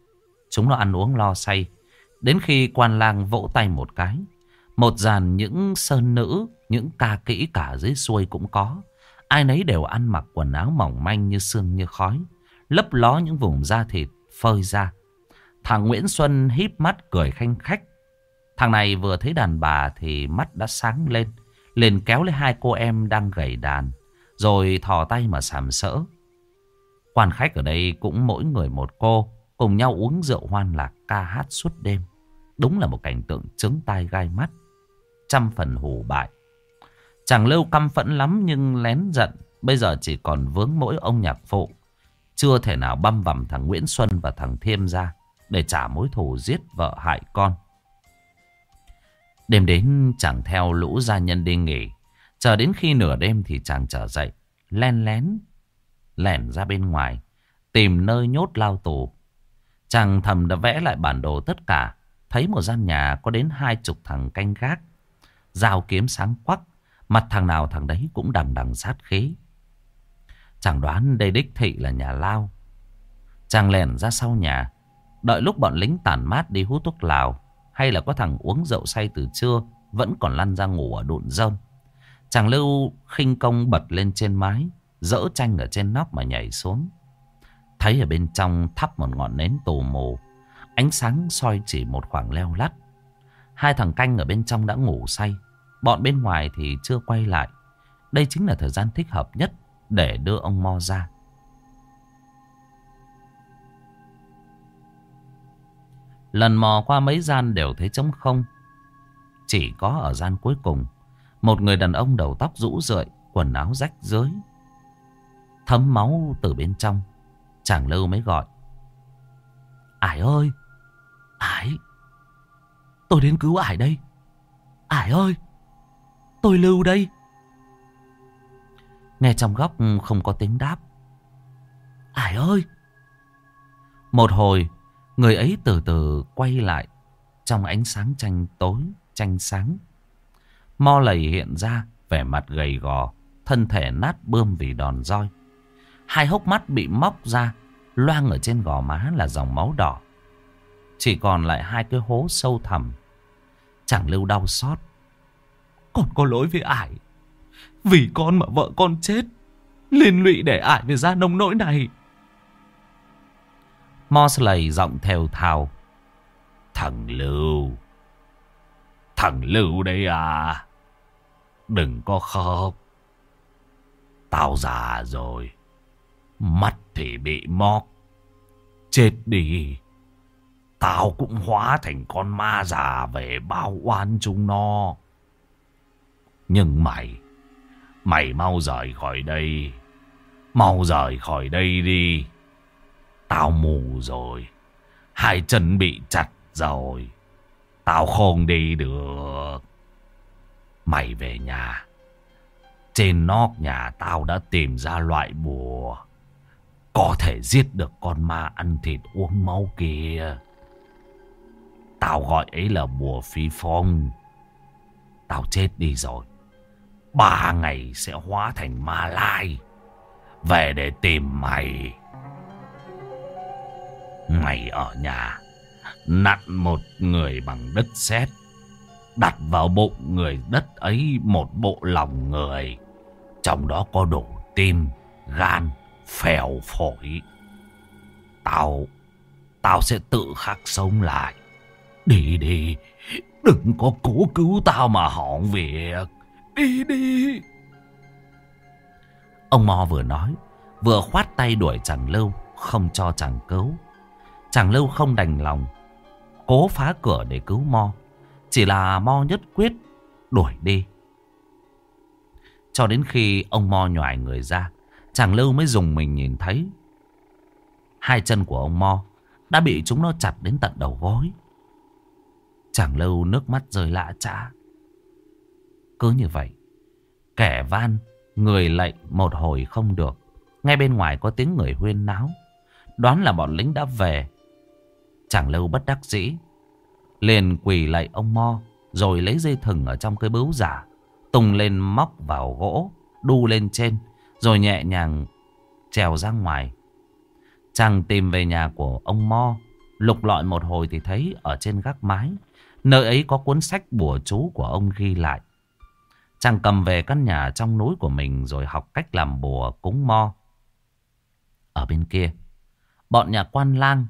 Chúng nó ăn uống lo say. Đến khi quan lang vỗ tay một cái. Một dàn những sơn nữ, những ca kỹ cả dưới xuôi cũng có. Ai nấy đều ăn mặc quần áo mỏng manh như sương như khói. Lấp ló những vùng da thịt phơi ra. Thằng Nguyễn Xuân híp mắt cười khanh khách. Thằng này vừa thấy đàn bà thì mắt đã sáng lên. Liền kéo lấy hai cô em đang gầy đàn. Rồi thò tay mà sàm sỡ. Quan khách ở đây cũng mỗi người một cô. Cùng nhau uống rượu hoan lạc ca hát suốt đêm. Đúng là một cảnh tượng trứng tai gai mắt. Trăm phần hù bại. Chàng lưu căm phẫn lắm nhưng lén giận. Bây giờ chỉ còn vướng mỗi ông nhạc phụ. Chưa thể nào băm vằm thằng Nguyễn Xuân và thằng Thiêm ra. Để trả mối thù giết vợ hại con. Đêm đến chàng theo lũ gia nhân đi nghỉ. Chờ đến khi nửa đêm thì chàng trở dậy. Len lén. Lẻn ra bên ngoài. Tìm nơi nhốt lao tù. Chàng thầm đã vẽ lại bản đồ tất cả. Thấy một gian nhà có đến hai chục thằng canh gác. Dao kiếm sáng quắc. Mặt thằng nào thằng đấy cũng đằng đằng sát khí. Chàng đoán đây đích thị là nhà lao. Chàng lèn ra sau nhà. Đợi lúc bọn lính tản mát đi hút thuốc lào. Hay là có thằng uống rượu say từ trưa, Vẫn còn lăn ra ngủ ở đụn rơm Chàng lưu khinh công bật lên trên mái, Dỡ tranh ở trên nóc mà nhảy xuống Thấy ở bên trong thắp một ngọn nến tù mù. Ánh sáng soi chỉ một khoảng leo lắt. Hai thằng canh ở bên trong đã ngủ say. Bọn bên ngoài thì chưa quay lại. Đây chính là thời gian thích hợp nhất để đưa ông Mo ra. Lần mò qua mấy gian đều thấy trống không. Chỉ có ở gian cuối cùng, một người đàn ông đầu tóc rũ rượi, quần áo rách rưới. Thấm máu từ bên trong, chẳng lâu mới gọi. Ải ơi! Ải! Tôi đến cứu ải đây! Ải ơi! Tôi lưu đây! Nghe trong góc không có tiếng đáp. Ải ơi! Một hồi, người ấy từ từ quay lại trong ánh sáng tranh tối, tranh sáng. Mo lầy hiện ra, vẻ mặt gầy gò, thân thể nát bươm vì đòn roi. Hai hốc mắt bị móc ra, loang ở trên gò má là dòng máu đỏ. Chỉ còn lại hai cái hố sâu thẳm. Chẳng lưu đau xót. Con có lỗi với ải. Vì con mà vợ con chết. Liên lụy để ải về ra nông nỗi này. Mosley giọng theo thào. Thằng Lưu. Thằng Lưu đây à. Đừng có khóc. Tao già rồi. Mắt thì bị móc. Chết đi. Tao cũng hóa thành con ma già về bao oan chúng nó. Nhưng mày, mày mau rời khỏi đây. Mau rời khỏi đây đi. Tao mù rồi. Hai chân bị chặt rồi. Tao không đi được. Mày về nhà. Trên nóc nhà tao đã tìm ra loại bùa. Có thể giết được con ma ăn thịt uống máu kia. Tao gọi ấy là bùa phi phong. Tao chết đi rồi. Ba ngày sẽ hóa thành ma lai. Về để tìm mày. Mày ở nhà. Nặn một người bằng đất sét Đặt vào bụng người đất ấy một bộ lòng người. Trong đó có đủ tim, gan, phèo phổi. Tao, tao sẽ tự khắc sống lại. Đi đi, đừng có cố cứu tao mà hỏng việc. Đi đi. Ông Mo vừa nói, vừa khoát tay đuổi chàng lâu, không cho chàng cứu. Chàng lâu không đành lòng, cố phá cửa để cứu Mo. Chỉ là Mo nhất quyết đuổi đi. Cho đến khi ông Mo nhòi người ra, chàng lâu mới dùng mình nhìn thấy. Hai chân của ông Mo đã bị chúng nó chặt đến tận đầu gối. Chẳng lâu nước mắt rơi lạ chả. Cứ như vậy, kẻ van, người lệnh một hồi không được. Ngay bên ngoài có tiếng người huyên náo. Đoán là bọn lính đã về. Chẳng lâu bất đắc dĩ. Liền quỳ lại ông Mo. Rồi lấy dây thừng ở trong cái bướu giả. Tung lên móc vào gỗ. Đu lên trên. Rồi nhẹ nhàng trèo ra ngoài. Chàng tìm về nhà của ông Mo. Lục lọi một hồi thì thấy ở trên gác mái Nơi ấy có cuốn sách bùa chú của ông ghi lại. Chàng cầm về căn nhà trong núi của mình rồi học cách làm bùa cúng mo. Ở bên kia, bọn nhà quan lang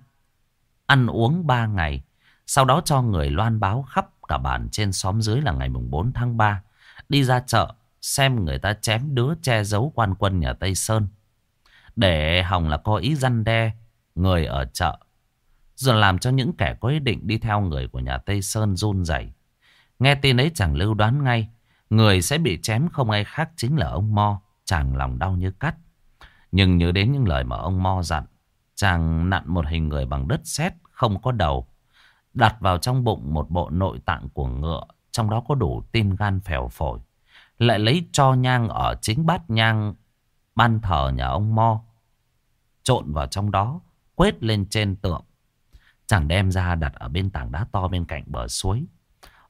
ăn uống ba ngày. Sau đó cho người loan báo khắp cả bản trên xóm dưới là ngày mùng 4 tháng 3. Đi ra chợ, xem người ta chém đứa che giấu quan quân nhà Tây Sơn. Để hòng là có ý răn đe người ở chợ, rồi làm cho những kẻ có ý định đi theo người của nhà Tây Sơn run rẩy. Nghe tin ấy chàng lưu đoán ngay. Người sẽ bị chém không ai khác chính là ông Mo. Chàng lòng đau như cắt. Nhưng nhớ đến những lời mà ông Mo dặn. Chàng nặn một hình người bằng đất sét không có đầu. Đặt vào trong bụng một bộ nội tạng của ngựa. Trong đó có đủ tim gan phèo phổi. Lại lấy cho nhang ở chính bát nhang ban thờ nhà ông Mo. Trộn vào trong đó. Quét lên trên tượng. Chàng đem ra đặt ở bên tảng đá to bên cạnh bờ suối.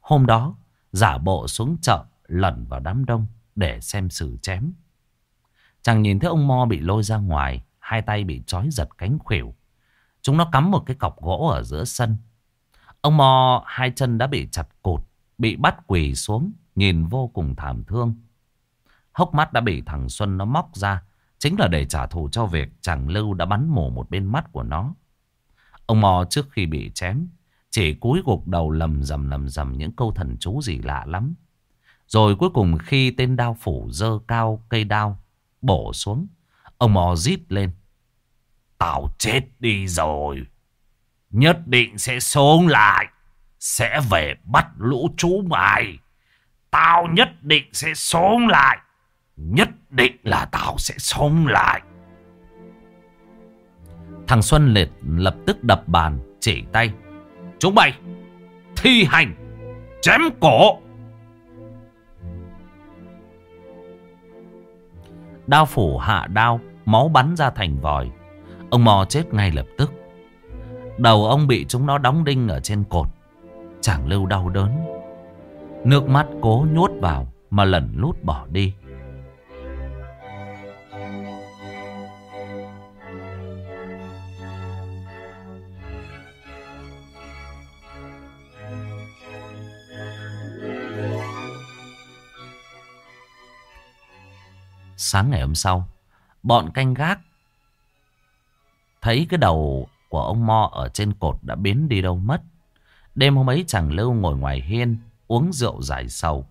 Hôm đó, giả bộ xuống chợ lẩn vào đám đông để xem xử chém. Chàng nhìn thấy ông Mo bị lôi ra ngoài, hai tay bị trói giật cánh khuỷu. Chúng nó cắm một cái cọc gỗ ở giữa sân. Ông Mo hai chân đã bị chặt cột, bị bắt quỳ xuống, nhìn vô cùng thảm thương. Hốc mắt đã bị thằng Xuân nó móc ra, Chính là để trả thù cho việc chàng Lưu đã bắn mổ một bên mắt của nó. Ông Mò trước khi bị chém, chỉ cúi gục đầu lầm rầm lầm rầm những câu thần chú gì lạ lắm. Rồi cuối cùng khi tên đao phủ dơ cao cây đao, bổ xuống, ông Mò rít lên. Tao chết đi rồi. Nhất định sẽ sống lại. Sẽ về bắt lũ chú mày. Tao nhất định sẽ sống lại. Nhất định là tao sẽ sống lại. Thằng Xuân Liệt lập tức đập bàn, chỉ tay. Chúng mày, thi hành, chém cổ. Đao phủ hạ đao, máu bắn ra thành vòi. Ông mò chết ngay lập tức. Đầu ông bị chúng nó đóng đinh ở trên cột. Chẳng lưu đau đớn. Nước mắt cố nhốt vào mà lẩn lút bỏ đi. Sáng ngày hôm sau, bọn canh gác thấy cái đầu của ông Mo ở trên cột đã biến đi đâu mất. Đêm hôm ấy chàng Lưu ngồi ngoài hiên uống rượu giải sầu.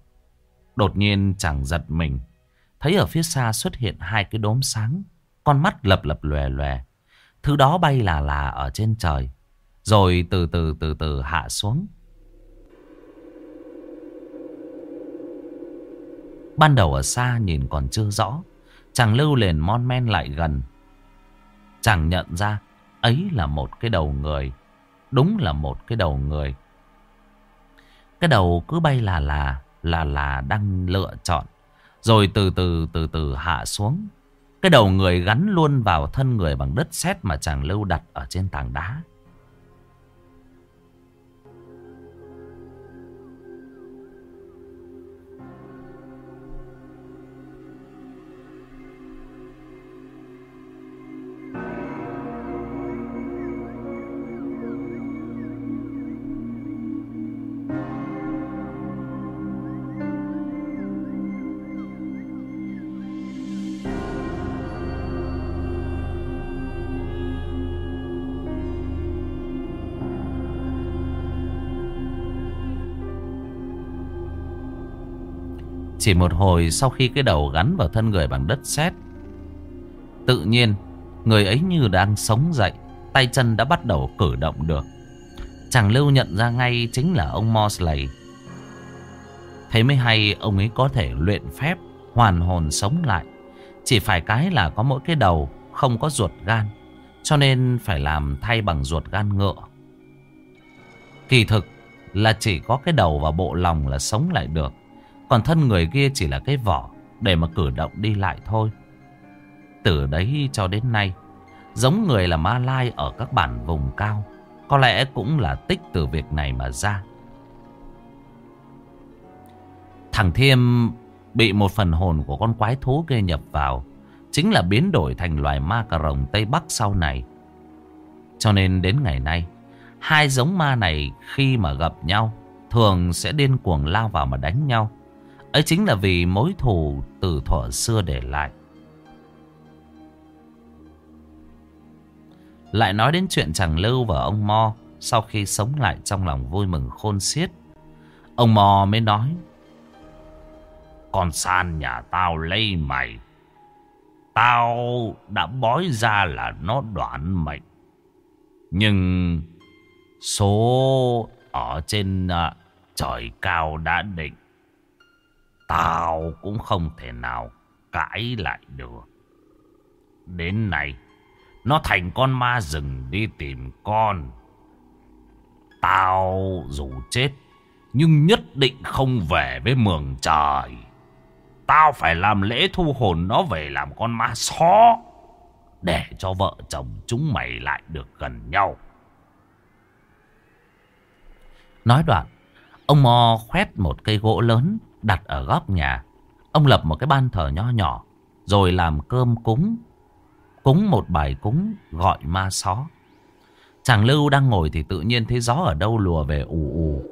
Đột nhiên chàng giật mình, thấy ở phía xa xuất hiện hai cái đốm sáng, con mắt lập lập lòe lòe. Thứ đó bay là là ở trên trời, rồi từ từ từ từ hạ xuống. Ban đầu ở xa nhìn còn chưa rõ, chàng Lưu liền mon men lại gần. Chàng nhận ra ấy là một cái đầu người, đúng là một cái đầu người. Cái đầu cứ bay là là, là là đang lựa chọn. Rồi từ từ từ từ hạ xuống. Cái đầu người gắn luôn vào thân người bằng đất sét mà chàng lưu đặt ở trên tảng đá. Chỉ một hồi sau khi cái đầu gắn vào thân người bằng đất sét. Tự nhiên, Người ấy như đang sống dậy, Tay chân đã bắt đầu cử động được. Chàng Lưu nhận ra ngay chính là ông Mosley. Thế mới hay ông ấy có thể luyện phép, Hoàn hồn sống lại. Chỉ phải cái là có mỗi cái đầu Không có ruột gan, Cho nên phải làm thay bằng ruột gan ngựa. Kỳ thực là chỉ có cái đầu và bộ lòng là sống lại được còn thân người kia chỉ là cái vỏ để mà cử động đi lại thôi. Từ đấy cho đến nay, giống người là Ma Lai ở các bản vùng cao, có lẽ cũng là tích từ việc này mà ra. Thằng Thiêm bị một phần hồn của con quái thú kia nhập vào, chính là biến đổi thành loài ma cà rồng Tây Bắc sau này. Cho nên đến ngày nay, hai giống ma này khi mà gặp nhau, thường sẽ điên cuồng lao vào mà đánh nhau. Ấy chính là vì mối thù từ thuở xưa để lại. Lại nói đến chuyện chàng Lưu và ông Mo sau khi sống lại trong lòng vui mừng khôn xiết. Ông Mo mới nói. Con san nhà tao lấy mày. Tao đã bói ra là nó đoạn mệnh. Nhưng số ở trên à, trời cao đã định. Tao cũng không thể nào cãi lại được. Đến nay, nó thành con ma rừng đi tìm con. Tao dù chết, nhưng nhất định không về với mường trời. Tao phải làm lễ thu hồn nó về làm con ma xó. Để cho vợ chồng chúng mày lại được gần nhau. Nói đoạn, ông Mo khoét một cây gỗ lớn đặt ở góc nhà. Ông lập một cái ban thờ nho nhỏ, rồi làm cơm cúng. Cúng một bài cúng gọi ma só. Chàng Lưu đang ngồi thì tự nhiên thấy gió ở đâu lùa về ù ù.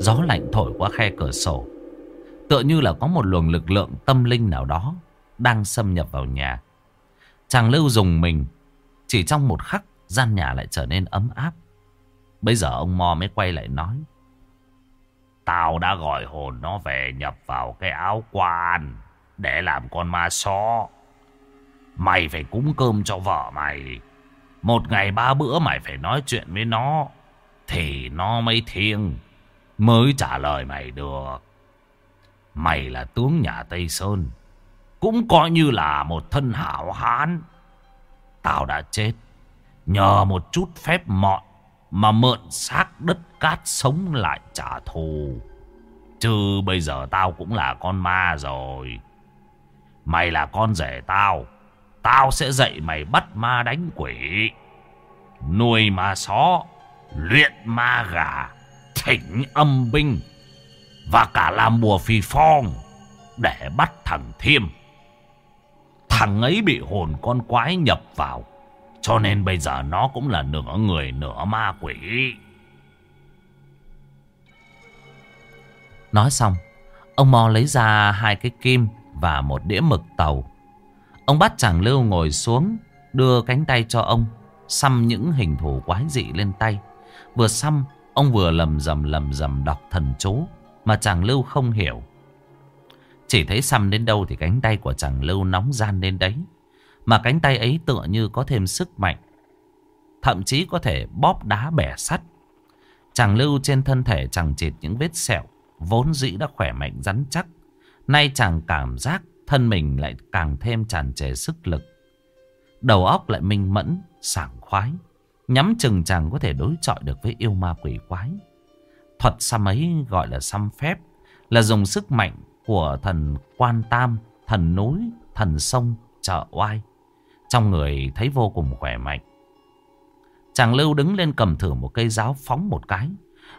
Gió lạnh thổi qua khe cửa sổ. Tựa như là có một luồng lực lượng tâm linh nào đó đang xâm nhập vào nhà. Chàng Lưu dùng mình. Chỉ trong một khắc gian nhà lại trở nên ấm áp. Bây giờ ông Mo mới quay lại nói. Tao đã gọi hồn nó về nhập vào cái áo quan để làm con ma só. Mày phải cúng cơm cho vợ mày. Một ngày ba bữa mày phải nói chuyện với nó. Thì nó mới thiêng. Mới trả lời mày được. Mày là tướng nhà Tây Sơn. Cũng coi như là một thân hảo hán. Tao đã chết. Nhờ một chút phép mọn. Mà mượn xác đất cát sống lại trả thù. Chứ bây giờ tao cũng là con ma rồi. Mày là con rể tao. Tao sẽ dạy mày bắt ma đánh quỷ. Nuôi ma só. Luyện ma gà. Thỉnh âm binh. Và cả làm bùa phi phong. Để bắt thằng Thiêm. Thằng ấy bị hồn con quái nhập vào. Cho nên bây giờ nó cũng là nửa người nửa ma quỷ. Nói xong, ông Mo lấy ra hai cái kim và một đĩa mực tàu. Ông bắt chàng Lưu ngồi xuống, đưa cánh tay cho ông, xăm những hình thù quái dị lên tay. Vừa xăm, ông vừa lầm rầm lầm rầm đọc thần chú mà chàng Lưu không hiểu. Chỉ thấy xăm đến đâu thì cánh tay của chàng Lưu nóng gian đến đấy. Mà cánh tay ấy tựa như có thêm sức mạnh. Thậm chí có thể bóp đá bẻ sắt. Chàng Lưu trên thân thể chẳng chịt những vết sẹo. Vốn dĩ đã khỏe mạnh rắn chắc. Nay chàng cảm giác thân mình lại càng thêm tràn trề sức lực. Đầu óc lại minh mẫn, sảng khoái. Nhắm chừng chàng có thể đối chọi được với yêu ma quỷ quái. Thuật xăm ấy gọi là xăm phép. Là dùng sức mạnh của thần quan tam, thần núi, thần sông, chợ oai. Trong người thấy vô cùng khỏe mạnh. Chàng Lưu đứng lên cầm thử một cây giáo phóng một cái.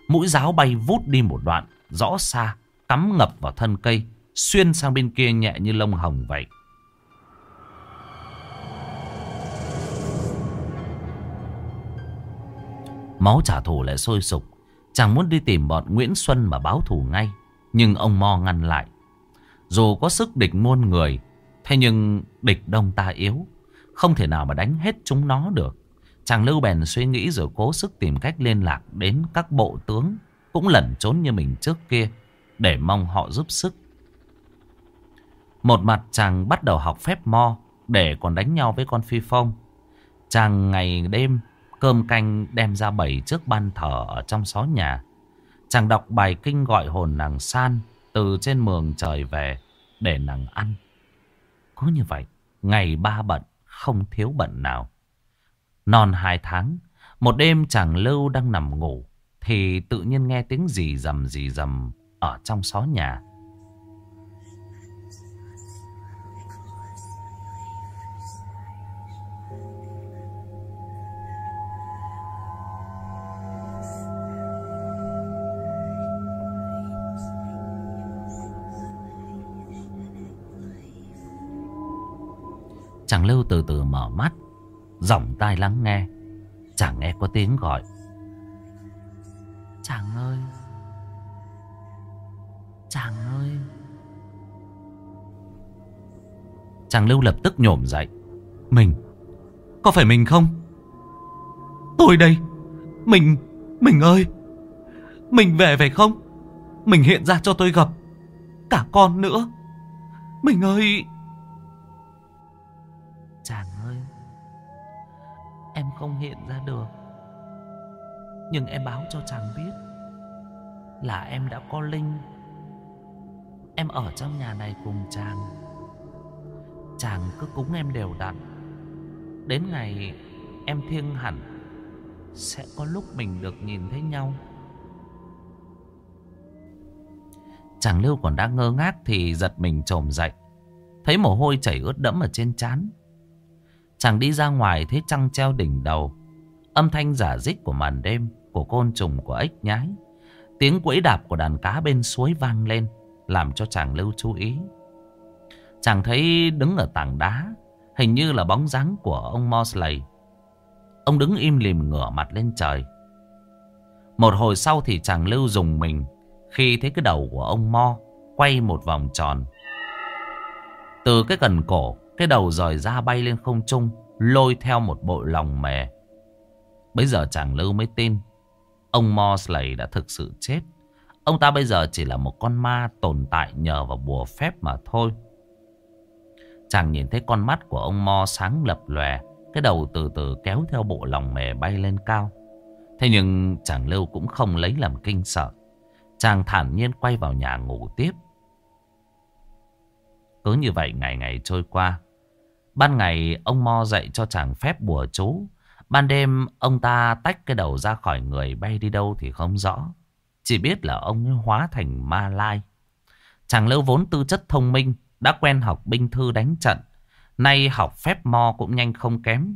Mũi giáo bay vút đi một đoạn, rõ xa, cắm ngập vào thân cây, xuyên sang bên kia nhẹ như lông hồng vậy. Máu trả thù lại sôi sục. Chàng muốn đi tìm bọn Nguyễn Xuân mà báo thù ngay. Nhưng ông Mo ngăn lại. Dù có sức địch muôn người, thế nhưng địch đông ta yếu. Không thể nào mà đánh hết chúng nó được. Chàng Lưu Bèn suy nghĩ rồi cố sức tìm cách liên lạc đến các bộ tướng cũng lẩn trốn như mình trước kia để mong họ giúp sức. Một mặt chàng bắt đầu học phép mo để còn đánh nhau với con phi phong. Chàng ngày đêm cơm canh đem ra bày trước ban thờ ở trong xó nhà. Chàng đọc bài kinh gọi hồn nàng san từ trên mường trời về để nàng ăn. cứ như vậy, ngày ba bận không thiếu bận nào. Non hai tháng, một đêm chàng lưu đang nằm ngủ thì tự nhiên nghe tiếng gì rầm gì rầm ở trong xó nhà. Lưu từ từ mở mắt Giọng tai lắng nghe Chàng nghe có tiếng gọi. Chàng ơi Chàng ơi. Chàng Lưu lập tức nhổm dậy. Mình Có phải mình không? Tôi đây Mình Mình ơi. Mình về phải không? Mình hiện ra cho tôi gặp Cả con nữa. Mình ơi Em không hiện ra được. Nhưng em báo cho chàng biết Là em đã có linh. Em ở trong nhà này cùng chàng. Chàng cứ cúng em đều đặn. Đến ngày em thiêng hẳn, Sẽ có lúc mình được nhìn thấy nhau. Chàng Lưu còn đang ngơ ngác Thì giật mình trồm dậy. Thấy mồ hôi chảy ướt đẫm ở trên trán. Chàng đi ra ngoài thấy trăng treo đỉnh đầu. Âm thanh giả dích của màn đêm, của côn trùng, của ếch nhái. Tiếng quẫy đạp của đàn cá bên suối vang lên, làm cho chàng lưu chú ý. Chàng thấy đứng ở tảng đá, hình như là bóng dáng của ông Mosley. Ông đứng im lìm ngửa mặt lên trời. Một hồi sau thì chàng lưu dùng mình khi thấy cái đầu của ông Mo quay một vòng tròn. Từ cái cần cổ cái đầu rời ra bay lên không trung Lôi theo một bộ lòng mè. Bây giờ chàng lưu mới tin Ông Mosley đã thực sự chết Ông ta bây giờ chỉ là một con ma tồn tại nhờ vào bùa phép mà thôi. Chàng nhìn thấy con mắt của ông Mo sáng lập lòe, cái đầu từ từ kéo theo bộ lòng mề bay lên cao. Thế nhưng chàng Lưu cũng không lấy làm kinh sợ. Chàng thản nhiên quay vào nhà ngủ tiếp. Cứ như vậy ngày ngày trôi qua. Ban ngày ông Mo dạy cho chàng phép bùa chú. Ban đêm ông ta tách cái đầu ra khỏi người bay đi đâu thì không rõ. Chỉ biết là ông ấy hóa thành ma lai. Chàng Lưu vốn tư chất thông minh, đã quen học binh thư đánh trận. Nay học phép mo cũng nhanh không kém.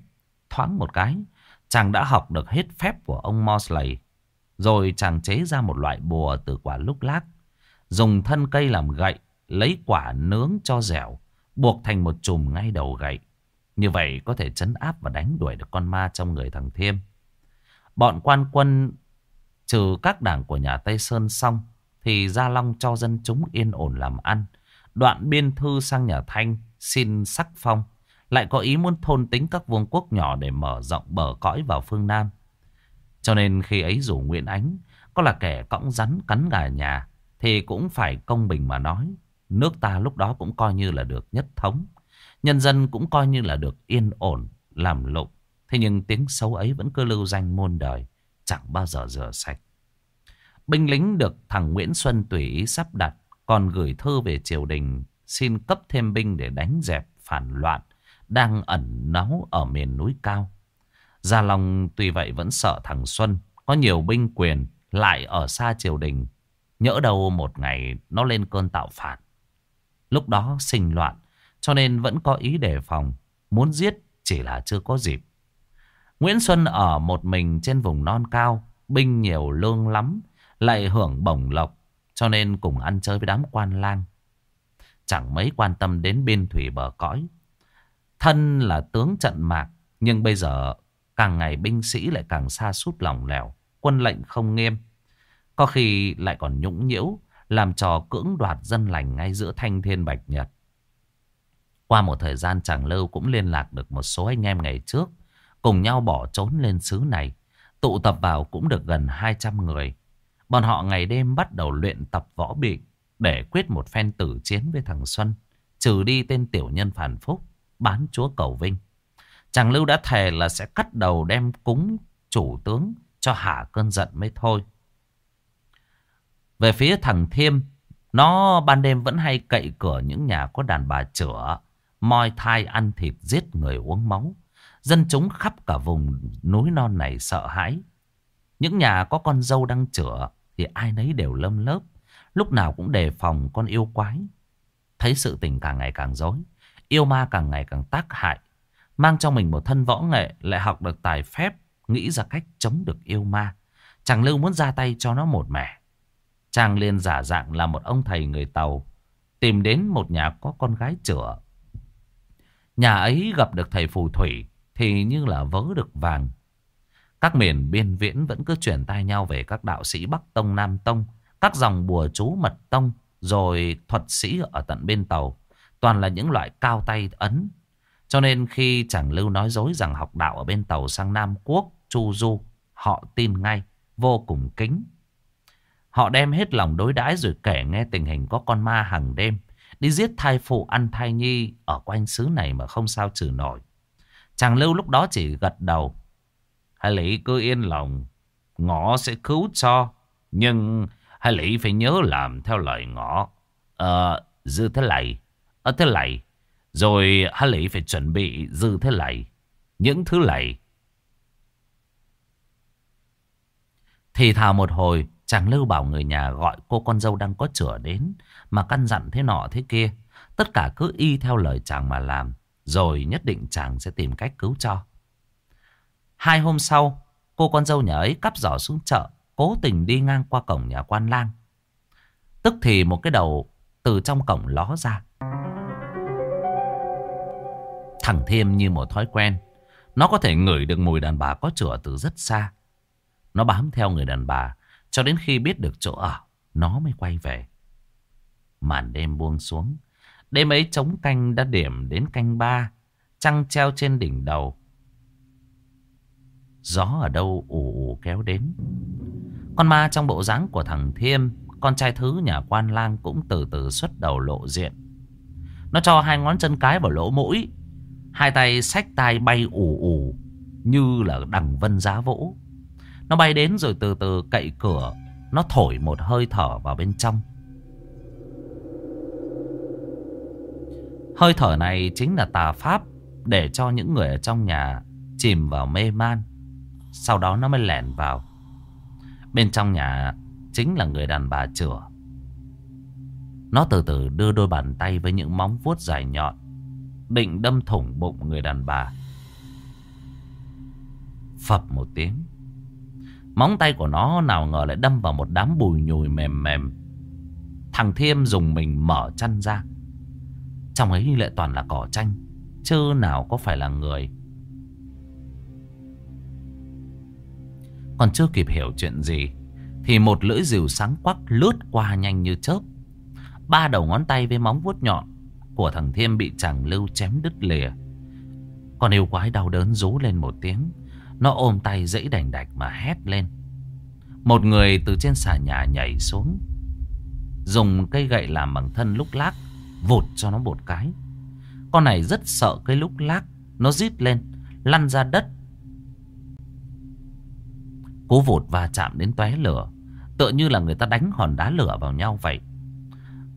Thoáng một cái, chàng đã học được hết phép của ông Mosley. Rồi chàng chế ra một loại bùa từ quả lúc lác. Dùng thân cây làm gậy, lấy quả nướng cho dẻo, buộc thành một chùm ngay đầu gậy. Như vậy có thể chấn áp và đánh đuổi được con ma trong người thằng Thiêm. Bọn quan quân Trừ các đảng của nhà Tây Sơn xong Thì Gia Long cho dân chúng yên ổn làm ăn Đoạn biên thư sang nhà Thanh Xin sắc phong Lại có ý muốn thôn tính các vương quốc nhỏ Để mở rộng bờ cõi vào phương Nam Cho nên khi ấy rủ Nguyễn Ánh, Có là kẻ cõng rắn cắn gà nhà, Thì cũng phải công bình mà nói Nước ta lúc đó cũng coi như là được nhất thống Nhân dân cũng coi như là được yên ổn Làm lụng Thế nhưng tiếng xấu ấy vẫn cứ lưu danh muôn đời chẳng bao giờ rửa sạch. Binh lính được thằng Nguyễn Xuân tùy ý sắp đặt, còn gửi thư về triều đình xin cấp thêm binh để đánh dẹp phản loạn đang ẩn náu ở miền núi cao. Gia Long tuy vậy vẫn sợ thằng Xuân có nhiều binh quyền lại ở xa triều đình. Nhỡ đâu một ngày nó lên cơn tạo phản. Lúc đó sinh loạn cho nên vẫn có ý đề phòng. Muốn giết chỉ là chưa có dịp. Nguyễn Xuân ở một mình trên vùng non cao, binh nhiều lương lắm, lại hưởng bổng lộc, cho nên cùng ăn chơi với đám quan lang. Chẳng mấy quan tâm đến biên thủy bờ cõi. Thân là tướng trận mạc, nhưng bây giờ càng ngày binh sĩ lại càng xa sút lòng lèo, quân lệnh không nghiêm. Có khi lại còn nhũng nhiễu, làm trò cưỡng đoạt dân lành ngay giữa thanh thiên bạch nhật. Qua một thời gian chẳng lâu cũng liên lạc được một số anh em ngày trước. Cùng nhau bỏ trốn lên xứ này Tụ tập vào cũng được gần 200 người Bọn họ ngày đêm bắt đầu luyện tập võ bị Để quyết một phen tử chiến với thằng Xuân, Trừ đi tên tiểu nhân phản phúc, Bán chúa cầu vinh Chàng Lưu đã thề là sẽ cắt đầu đem cúng chủ tướng Cho hạ cơn giận mới thôi về phía thằng Thiêm, Nó ban đêm vẫn hay cậy cửa những nhà có đàn bà chữa Moi thai ăn thịt giết người uống máu Dân chúng khắp cả vùng núi non này sợ hãi. Những nhà có con dâu đang chữa thì ai nấy đều lâm lớp. Lúc nào cũng đề phòng con yêu quái. Thấy sự tình càng ngày càng dối. Yêu ma càng ngày càng tác hại. Mang trong mình một thân võ nghệ, lại học được tài phép. Nghĩ ra cách chống được yêu ma. Chàng Lưu muốn ra tay cho nó một mẻ. Trang liền giả dạng là một ông thầy người Tàu. Tìm đến một nhà có con gái chữa. Nhà ấy gặp được thầy phù thủy thì như là vớ được vàng. Các miền biên viễn vẫn cứ chuyển tai nhau về các đạo sĩ Bắc Tông, Nam Tông, các dòng bùa chú mật tông, rồi thuật sĩ ở tận bên tàu. Toàn là những loại cao tay ấn. Cho nên khi chàng Lưu nói dối rằng học đạo ở bên tàu sang Nam Quốc, Chu Du, họ tin ngay, vô cùng kính. Họ đem hết lòng đối đãi rồi kể nghe tình hình có con ma hàng đêm. Đi giết thai phụ ăn thai nhi ở quanh xứ này mà không sao trừ nổi. Chàng Lưu lúc đó chỉ gật đầu. Hai Lý cứ yên lòng. Ngõ sẽ cứu cho. Nhưng hai Lý phải nhớ làm theo lời ngõ. Ờ, dư thế này. Ở ờ, thế này. Rồi hai Lý phải chuẩn bị dư thế này. Những thứ này. Thì thào một hồi. Chàng Lưu bảo người nhà gọi cô con dâu đang có chữa đến. Mà căn dặn thế nọ thế kia. Tất cả cứ y theo lời chàng mà làm. Rồi nhất định chàng sẽ tìm cách cứu cho. Hai hôm sau, cô con dâu nhà ấy cắp giỏ xuống chợ, cố tình đi ngang qua cổng nhà quan lang. Tức thì một cái đầu từ trong cổng ló ra. Thằng Thiêm như một thói quen, nó có thể ngửi được mùi đàn bà có chữa từ rất xa. Nó bám theo người đàn bà, cho đến khi biết được chỗ ở, nó mới quay về. Màn đêm buông xuống, Đêm ấy trống canh đã điểm đến canh ba. Trăng treo trên đỉnh đầu. Gió ở đâu ù ù kéo đến. Con ma trong bộ dáng của thằng Thiêm, con trai thứ nhà quan lang cũng từ từ xuất đầu lộ diện. Nó cho hai ngón chân cái vào lỗ mũi. Hai tay xách tay bay ù ù như là đằng vân giá vỗ. Nó bay đến rồi từ từ cậy cửa. Nó thổi một hơi thở vào bên trong. Hơi thở này chính là tà pháp để cho những người ở trong nhà chìm vào mê man. Sau đó nó mới lẻn vào. Bên trong nhà chính là người đàn bà chửa. Nó từ từ đưa đôi bàn tay với những móng vuốt dài nhọn. Định đâm thủng bụng người đàn bà. Phập một tiếng. Móng tay của nó nào ngờ lại đâm vào một đám bùi nhùi mềm mềm. Thằng Thiêm dùng mình mở chăn ra. Trong ấy lại toàn là cỏ tranh. Chứ nào có phải là người. Còn chưa kịp hiểu chuyện gì, Thì một lưỡi rìu sáng quắc lướt qua nhanh như chớp Ba đầu ngón tay với móng vuốt nhọn Của thằng Thiêm bị chàng lưu chém đứt lìa Con yêu quái đau đớn rú lên một tiếng nó ôm tay dẫy đành đạch mà hét lên. Một người từ trên xà nhà nhảy xuống. Dùng cây gậy làm bằng thân lúc lác, Vụt cho nó một cái. Con này rất sợ cây lúc lác, Nó rít lên, Lăn ra đất. Cú vụt va chạm đến tóe lửa, Tựa như là người ta đánh hòn đá lửa vào nhau vậy.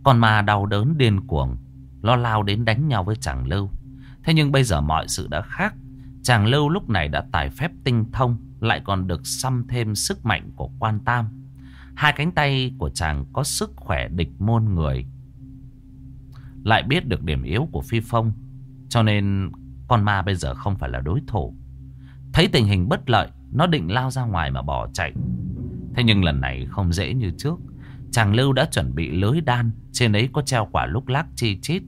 Còn ma đau đớn điên cuồng, Lo lao đến đánh nhau với chàng Lưu. Thế nhưng bây giờ mọi sự đã khác. Chàng Lưu lúc này đã tài phép tinh thông, Lại còn được xăm thêm sức mạnh của quan tam. Hai cánh tay của chàng có sức khỏe địch môn người, Lại biết được điểm yếu của Phi Phong, Cho nên con ma bây giờ không phải là đối thủ. Thấy tình hình bất lợi, nó định lao ra ngoài mà bỏ chạy. Thế nhưng lần này không dễ như trước. Chàng Lưu đã chuẩn bị lưới đan, Trên ấy có treo quả lúc lắc chi chít.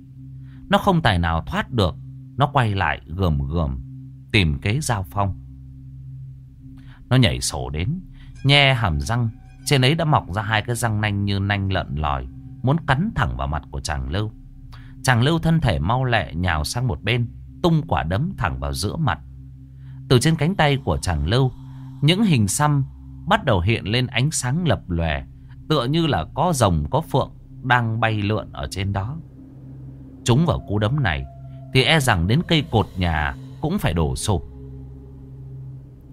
Nó không tài nào thoát được, Nó quay lại gườm gườm. Tìm kế giao phong. Nó nhảy sổ đến, Nhe hàm răng. Trên ấy đã mọc ra hai cái răng nanh như nanh lợn lòi, Muốn cắn thẳng vào mặt của chàng Lưu. Chàng Lưu thân thể mau lẹ nhào sang một bên, Tung quả đấm thẳng vào giữa mặt. Từ trên cánh tay của chàng Lưu, Những hình xăm bắt đầu hiện lên ánh sáng lập lòe, Tựa như là có rồng, có phượng Đang bay lượn ở trên đó. Chúng vào cú đấm này, Thì e rằng đến cây cột nhà cũng phải đổ sụp.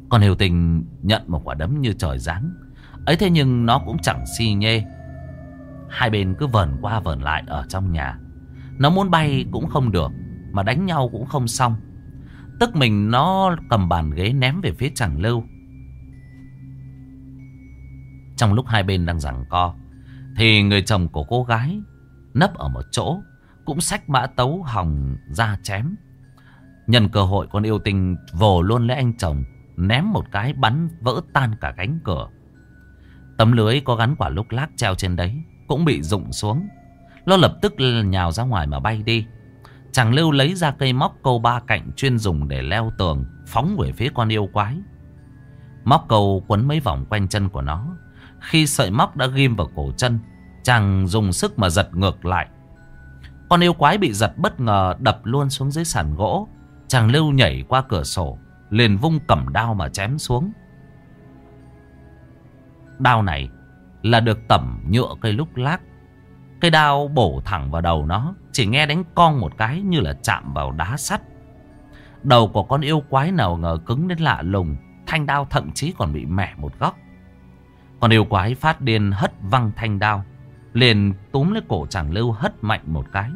Còn Hiểu Tình nhận một quả đấm như trời giáng. Ấy thế nhưng nó cũng chẳng si nhê. Hai bên cứ vờn qua vờn lại ở trong nhà. Nó muốn bay cũng không được, Mà đánh nhau cũng không xong. Tức mình nó cầm bàn ghế ném về phía chàng lưu. Trong lúc hai bên đang giằng co, Thì người chồng của cô gái Nấp ở một chỗ, Cũng xách mã tấu hòng ra chém. Nhân cơ hội con yêu tình Vồ luôn lấy anh chồng Ném một cái bắn vỡ tan cả cánh cửa Tấm lưới có gắn quả lúc lác treo trên đấy Cũng bị rụng xuống Nó lập tức nhào ra ngoài mà bay đi Chàng Lưu lấy ra cây móc câu ba cạnh chuyên dùng để leo tường, phóng về phía con yêu quái. Móc câu quấn mấy vòng quanh chân của nó. Khi sợi móc đã ghim vào cổ chân, chàng dùng sức mà giật ngược lại. Con yêu quái bị giật bất ngờ đập luôn xuống dưới sàn gỗ. Chàng Lưu nhảy qua cửa sổ, liền vung cầm đao mà chém xuống. Đao này là được tẩm nhựa cây lúc lác. Cây đao bổ thẳng vào đầu nó Chỉ nghe đánh con một cái như là chạm vào đá sắt. Đầu của con yêu quái nào ngờ cứng đến lạ lùng Thanh đao thậm chí còn bị mẻ một góc. Con yêu quái phát điên hất văng thanh đao Liền túm lấy cổ chàng Lưu hất mạnh một cái.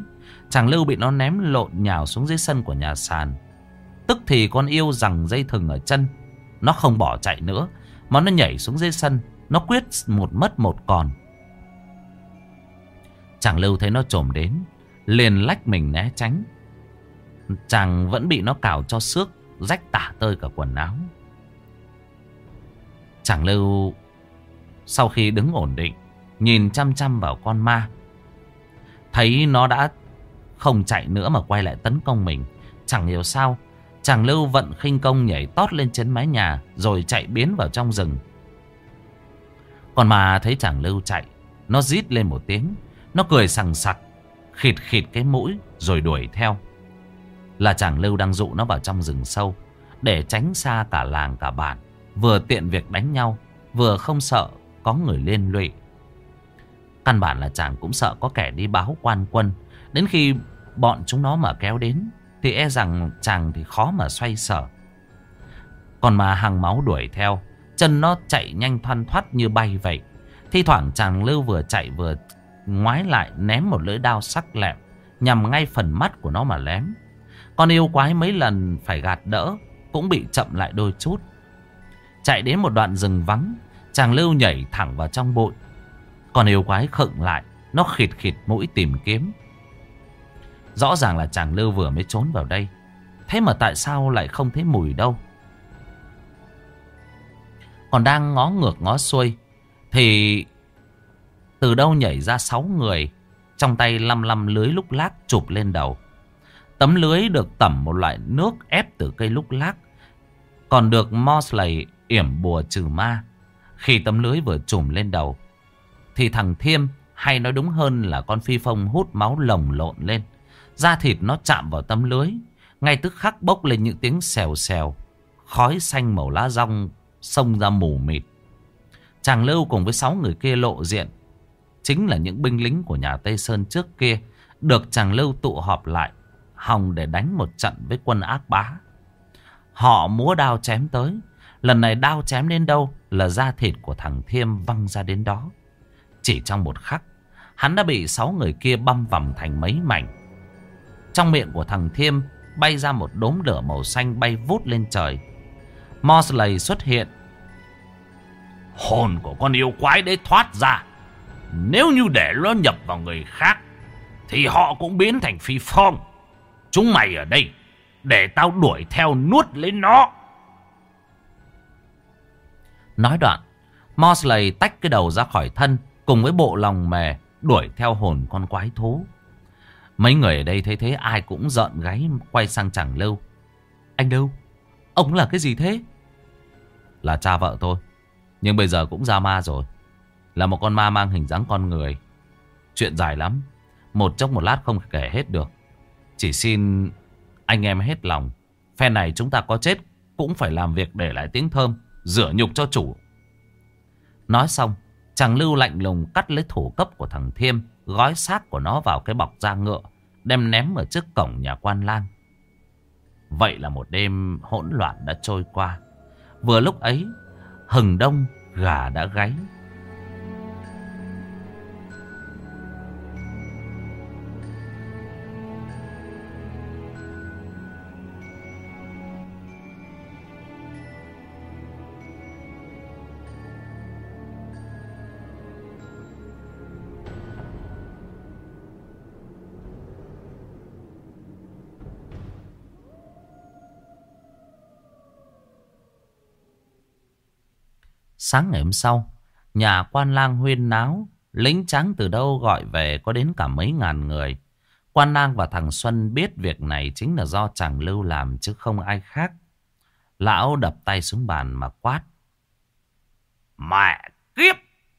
Chàng Lưu bị nó ném lộn nhào xuống dưới sân của nhà sàn. Tức thì con yêu rằng dây thừng ở chân. Nó không bỏ chạy nữa, Mà nó nhảy xuống dưới sân. Nó quyết một mất một còn. Chàng Lưu thấy nó trồm đến, Liền lách mình né tránh. Chàng vẫn bị nó cào cho xước, Rách tả tơi cả quần áo. Chàng Lưu, Sau khi đứng ổn định, Nhìn chăm chăm vào con ma, Thấy nó đã không chạy nữa mà quay lại tấn công mình Chẳng hiểu sao Chàng Lưu vận khinh công nhảy tót lên trên mái nhà Rồi chạy biến vào trong rừng Còn mà thấy chàng Lưu chạy Nó rít lên một tiếng nó cười sằng sặc khịt khịt cái mũi rồi đuổi theo. Là chàng Lưu đang dụ nó vào trong rừng sâu để tránh xa cả làng cả bản. Vừa tiện việc đánh nhau, vừa không sợ có người liên lụy. Căn bản là chàng cũng sợ có kẻ đi báo quan quân. Đến khi bọn chúng nó mà kéo đến thì e rằng chàng thì khó mà xoay sở. Còn mà hàng máu đuổi theo, chân nó chạy nhanh thoăn thoát như bay vậy. Thi thoảng chàng Lưu vừa chạy vừa ngoái lại ném một lưỡi đao sắc lẹm nhằm ngay phần mắt của nó mà lém. Con yêu quái mấy lần phải gạt đỡ cũng bị chậm lại đôi chút. Chạy đến một đoạn rừng vắng, chàng Lưu nhảy thẳng vào trong bụi. Con yêu quái khựng lại, nó khịt khịt mũi tìm kiếm. Rõ ràng là chàng Lưu vừa mới trốn vào đây. Thế mà tại sao lại không thấy mùi đâu? Còn đang ngó ngược ngó xuôi, thì từ đâu nhảy ra sáu người, trong tay lăm lăm lưới lúc lác chụp lên đầu. Tấm lưới được tẩm một loại nước ép từ cây lúc lác, còn được Mosley yểm bùa trừ ma. Khi tấm lưới vừa trùm lên đầu, thì thằng Thiêm, hay nói đúng hơn là con phi phong hút máu lồng lộn lên. Da thịt nó chạm vào tấm lưới, ngay tức khắc bốc lên những tiếng xèo xèo, khói xanh màu lá rong xông ra mù mịt. Chàng Lưu cùng với sáu người kia lộ diện, chính là những binh lính của nhà Tây Sơn trước kia, được chàng Lưu tụ họp lại, hòng để đánh một trận với quân ác bá. Họ múa đao chém tới, lần này đao chém đến đâu là da thịt của thằng Thiêm văng ra đến đó. Chỉ trong một khắc, hắn đã bị sáu người kia băm vằm thành mấy mảnh. Trong miệng của thằng Thiêm bay ra một đốm lửa màu xanh bay vút lên trời. Mosley xuất hiện. Hồn của con yêu quái đấy thoát ra. Nếu như để nó nhập vào người khác, thì họ cũng biến thành phi phong. Chúng mày ở đây, để tao đuổi theo nuốt lấy nó. Nói đoạn, Mosley tách cái đầu ra khỏi thân, cùng với bộ lòng mè, đuổi theo hồn con quái thú. Mấy người ở đây thấy thế, ai cũng giận gáy quay sang chẳng lâu. Anh đâu? Ông là cái gì thế? Là cha vợ tôi. Nhưng bây giờ cũng ra ma rồi. Là một con ma mang hình dáng con người. Chuyện dài lắm. Một chốc một lát không kể hết được. Chỉ xin anh em hết lòng. Phe này chúng ta có chết, cũng phải làm việc để lại tiếng thơm. Rửa nhục cho chủ. Nói xong. Chàng lưu lạnh lùng cắt lấy thủ cấp của thằng Thiêm. Gói xác của nó vào cái bọc da ngựa. Đem ném ở trước cổng nhà quan lang. Vậy là một đêm hỗn loạn đã trôi qua. Vừa lúc ấy, hừng đông gà đã gáy. Sáng ngày hôm sau, nhà quan lang huyên náo, lính trắng từ đâu gọi về có đến cả mấy ngàn người. Quan lang và thằng Xuân biết việc này chính là do chàng Lưu làm chứ không ai khác. Lão đập tay xuống bàn mà quát. Mẹ kiếp!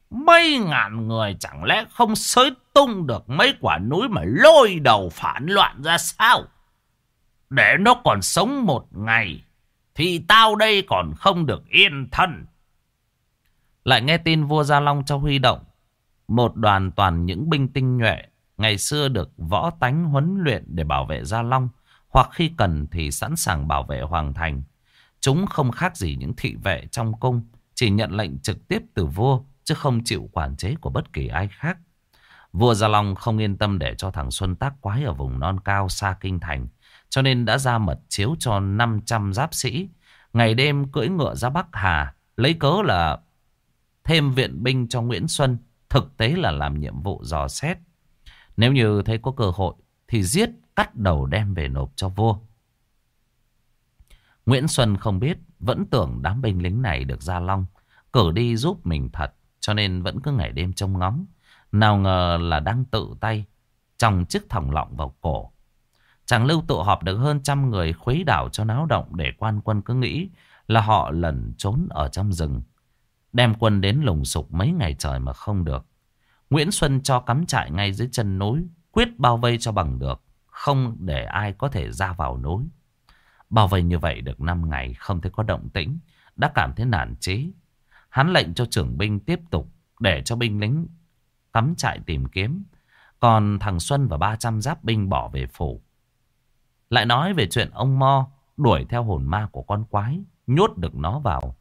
Mấy ngàn người chẳng lẽ không xới tung được mấy quả núi mà lôi đầu phản loạn ra sao? Để nó còn sống một ngày thì tao đây còn không được yên thân. Lại nghe tin vua Gia Long cho huy động một đoàn toàn những binh tinh nhuệ ngày xưa được võ tánh huấn luyện để bảo vệ Gia Long hoặc khi cần thì sẵn sàng bảo vệ Hoàng Thành. Chúng không khác gì những thị vệ trong cung, chỉ nhận lệnh trực tiếp từ vua chứ không chịu quản chế của bất kỳ ai khác. Vua Gia Long không yên tâm để cho thằng Xuân tác quái ở vùng non cao xa kinh thành, cho nên đã ra mật chiếu cho 500 giáp sĩ, ngày đêm cưỡi ngựa ra Bắc Hà, lấy cớ là thêm viện binh cho Nguyễn Xuân, thực tế là làm nhiệm vụ dò xét. Nếu như thấy có cơ hội thì giết cắt đầu đem về nộp cho vua. Nguyễn Xuân không biết, vẫn tưởng đám binh lính này được Gia Long cử đi giúp mình thật, cho nên vẫn cứ ngày đêm trông ngóng. Nào ngờ là đang tự tay trong chiếc thòng lọng vào cổ. Chàng lưu tụ họp được hơn trăm người khuấy đảo cho náo động để quan quân cứ nghĩ là họ lẩn trốn ở trong rừng. Đem quân đến lùng sục mấy ngày trời mà không được. Nguyễn Xuân cho cắm trại ngay dưới chân núi. Quyết bao vây cho bằng được. Không để ai có thể ra vào núi. Bao vây như vậy được 5 ngày không thấy có động tĩnh. Đã cảm thấy nản chí. Hắn lệnh cho trưởng binh tiếp tục để cho binh lính cắm trại tìm kiếm. Còn thằng Xuân và 300 giáp binh bỏ về phủ. Lại nói về chuyện ông Mo đuổi theo hồn ma của con quái, nhốt được nó vào.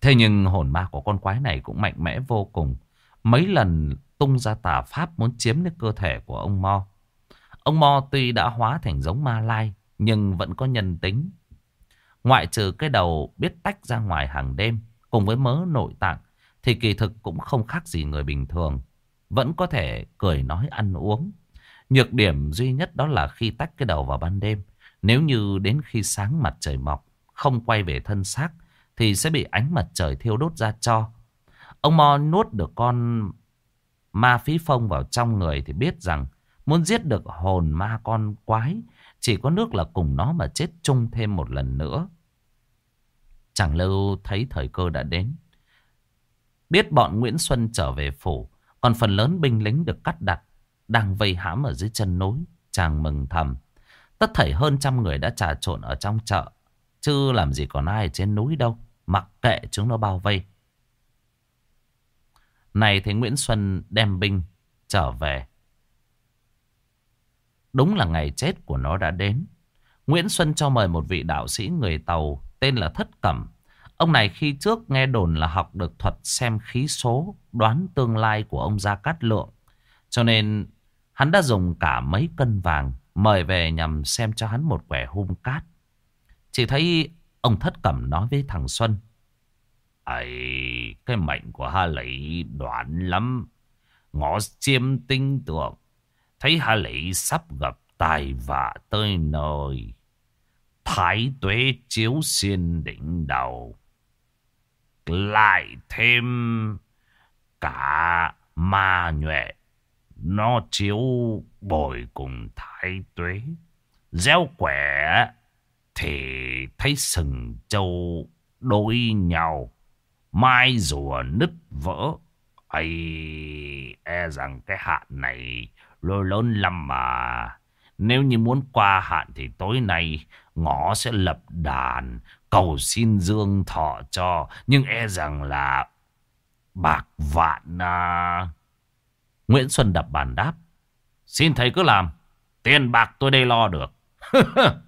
Thế nhưng hồn ma của con quái này cũng mạnh mẽ vô cùng. Mấy lần tung ra tà pháp muốn chiếm lấy cơ thể của ông Mo. Ông Mo tuy đã hóa thành giống ma lai, nhưng vẫn có nhân tính. Ngoại trừ cái đầu biết tách ra ngoài hàng đêm, cùng với mớ nội tạng, thì kỳ thực cũng không khác gì người bình thường. Vẫn có thể cười nói ăn uống. Nhược điểm duy nhất đó là khi tách cái đầu vào ban đêm. Nếu như đến khi sáng mặt trời mọc, không quay về thân xác, thì sẽ bị ánh mặt trời thiêu đốt ra cho. Ông Mo nuốt được con ma phí phong vào trong người thì biết rằng muốn giết được hồn ma con quái, chỉ có nước là cùng nó mà chết chung thêm một lần nữa. Chẳng lâu thấy thời cơ đã đến. Biết bọn Nguyễn Xuân trở về phủ, còn phần lớn binh lính được cắt đặt, đang vây hãm ở dưới chân núi, chàng mừng thầm. Tất thảy hơn trăm người đã trà trộn ở trong chợ, chứ làm gì còn ai trên núi đâu, mặc kệ chúng nó bao vây. Này thấy Nguyễn Xuân đem binh trở về. Đúng là ngày chết của nó đã đến. Nguyễn Xuân cho mời một vị đạo sĩ người Tàu tên là Thất Cẩm Ông này khi trước nghe đồn là học được thuật xem khí số, đoán tương lai của ông Gia Cát Lượng. Cho nên hắn đã dùng cả mấy cân vàng mời về nhằm xem cho hắn một quẻ hung cát. Chỉ thấy ông Thất Cẩm nói với thằng Xuân. ấy cái mệnh của Hà Lý đoạn lắm. Ngõ chiêm tinh tưởng. Thấy Hà Lý sắp gặp tài vạ tới nơi. Thái tuế chiếu xiên đỉnh đầu lại thêm cả ma nhuệ. Nó chiếu bồi cùng thái tuế. Gieo quẻ thì thấy sừng châu đôi nhau. Mai rùa nứt vỡ. ấy e rằng cái hạn này lôi lớn lắm mà. Nếu như muốn qua hạn thì tối nay, ngõ sẽ lập đàn, cầu xin dương thọ cho. Nhưng e rằng là bạc vạn à. Nguyễn Xuân đập bàn đáp. Xin thầy cứ làm. Tiền bạc tôi đây lo được. *laughs*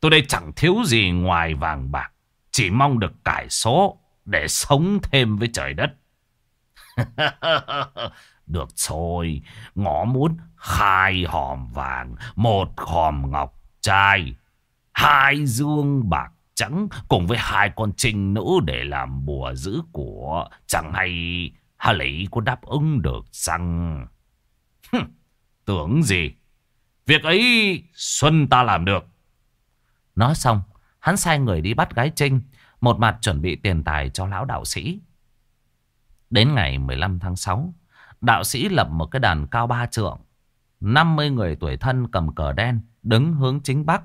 tôi đây chẳng thiếu gì ngoài vàng bạc. Chỉ mong được cải số để sống thêm với trời đất. *laughs* được rồi, ngõ muốn hai hòm vàng, một hòm ngọc trai, hai dương bạc trắng cùng với hai con trinh nữ để làm bùa giữ của. Chẳng hay Hà Lý có đáp ứng được rằng... tưởng gì? Việc ấy Xuân ta làm được. Nói xong, hắn sai người đi bắt gái Trinh, một mặt chuẩn bị tiền tài cho lão đạo sĩ. Đến ngày 15 tháng 6, đạo sĩ lập một cái đàn cao ba trượng. 50 người tuổi thân cầm cờ đen, đứng hướng chính bắc.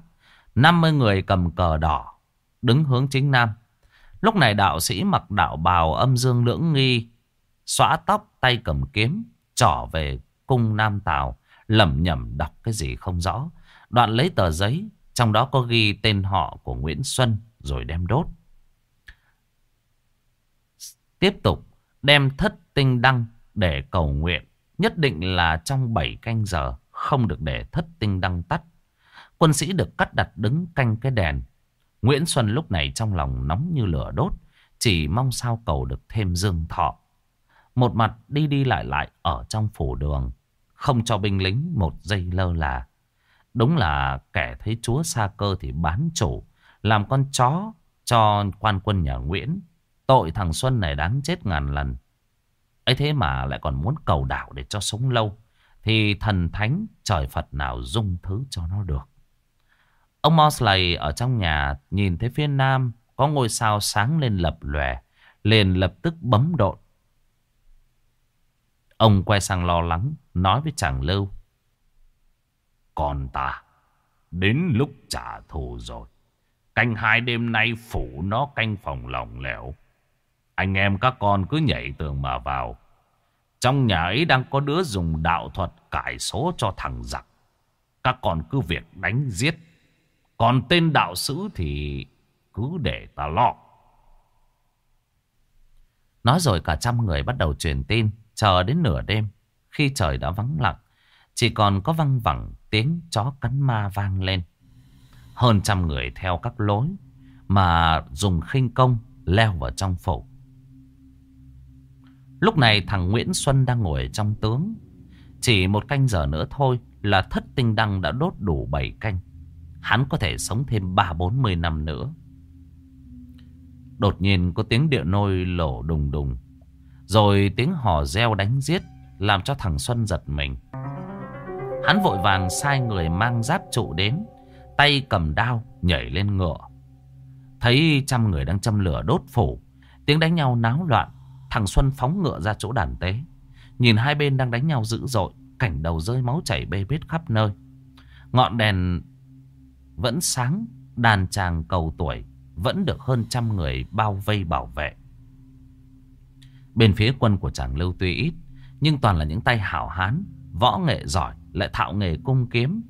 50 người cầm cờ đỏ, đứng hướng chính nam. Lúc này đạo sĩ mặc đạo bào âm dương lưỡng nghi, xõa tóc tay cầm kiếm, trỏ về cung Nam Tào, lẩm nhẩm đọc cái gì không rõ. Đoạn lấy tờ giấy, trong đó có ghi tên họ của Nguyễn Xuân rồi đem đốt. Tiếp tục đem thất tinh đăng để cầu nguyện. Nhất định là trong 7 canh giờ không được để thất tinh đăng tắt. Quân sĩ được cắt đặt đứng canh cái đèn Nguyễn Xuân lúc này trong lòng nóng như lửa đốt, chỉ mong sao cầu được thêm dương thọ. Một mặt đi đi lại lại ở trong phủ đường, không cho binh lính một giây lơ là. Đúng là kẻ thấy chúa xa cơ thì bán chủ, làm con chó cho quan quân nhà Nguyễn. Tội thằng Xuân này đáng chết ngàn lần. ấy thế mà lại còn muốn cầu đảo để cho sống lâu. Thì thần thánh trời Phật nào dung thứ cho nó được. Ông Mosley ở trong nhà nhìn thấy phía nam có ngôi sao sáng lên lập lòe, liền lập tức bấm độn. Ông quay sang lo lắng, nói với chàng Lưu con ta, đến lúc trả thù rồi. Canh hai đêm nay phủ nó canh phòng lòng lẻo. Anh em các con cứ nhảy tường mà vào. Trong nhà ấy đang có đứa dùng đạo thuật cải số cho thằng giặc. Các con cứ việc đánh giết. Còn tên đạo sĩ thì cứ để ta lo. Nói rồi cả trăm người bắt đầu truyền tin. Chờ đến nửa đêm. Khi trời đã vắng lặng. Chỉ còn có văng vẳng tiếng chó cắn ma vang lên. Hơn trăm người theo các lối. Mà dùng khinh công leo vào trong phủ. Lúc này thằng Nguyễn Xuân đang ngồi trong tướng. Chỉ một canh giờ nữa thôi là thất tinh đăng đã đốt đủ 7 canh. Hắn có thể sống thêm 3-40 năm nữa. Đột nhiên có tiếng địa nôi lổ đùng đùng. Rồi tiếng hò reo đánh giết làm cho thằng Xuân giật mình. Hắn vội vàng sai người mang giáp trụ đến. Tay cầm đao nhảy lên ngựa. Thấy trăm người đang châm lửa đốt phủ. Tiếng đánh nhau náo loạn. Thằng Xuân phóng ngựa ra chỗ đàn tế. Nhìn hai bên đang đánh nhau dữ dội. Cảnh đầu rơi máu chảy bê bết khắp nơi. Ngọn đèn vẫn sáng. Đàn chàng cầu tuổi vẫn được hơn trăm người bao vây bảo vệ. Bên phía quân của chàng Lưu tuy ít. Nhưng toàn là những tay hảo hán. Võ nghệ giỏi. Lại thạo nghề cung kiếm.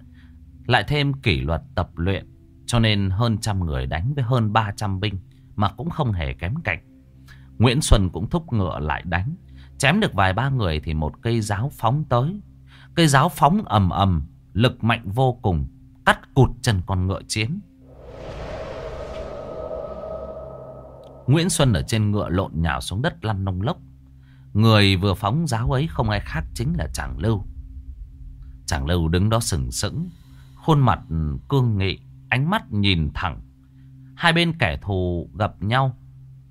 Lại thêm kỷ luật tập luyện. Cho nên hơn trăm người đánh với hơn 300 binh. Mà cũng không hề kém cạnh. Nguyễn Xuân cũng thúc ngựa lại đánh. Chém được vài ba người thì một cây giáo phóng tới. Cây giáo phóng ầm ầm, lực mạnh vô cùng, cắt cụt chân con ngựa chiến. Nguyễn Xuân ở trên ngựa lộn nhào xuống đất lăn nông lốc. Người vừa phóng giáo ấy không ai khác chính là Tràng Lưu chàng Lưu đứng đó sừng sững, khuôn mặt cương nghị, ánh mắt nhìn thẳng. Hai bên kẻ thù gặp nhau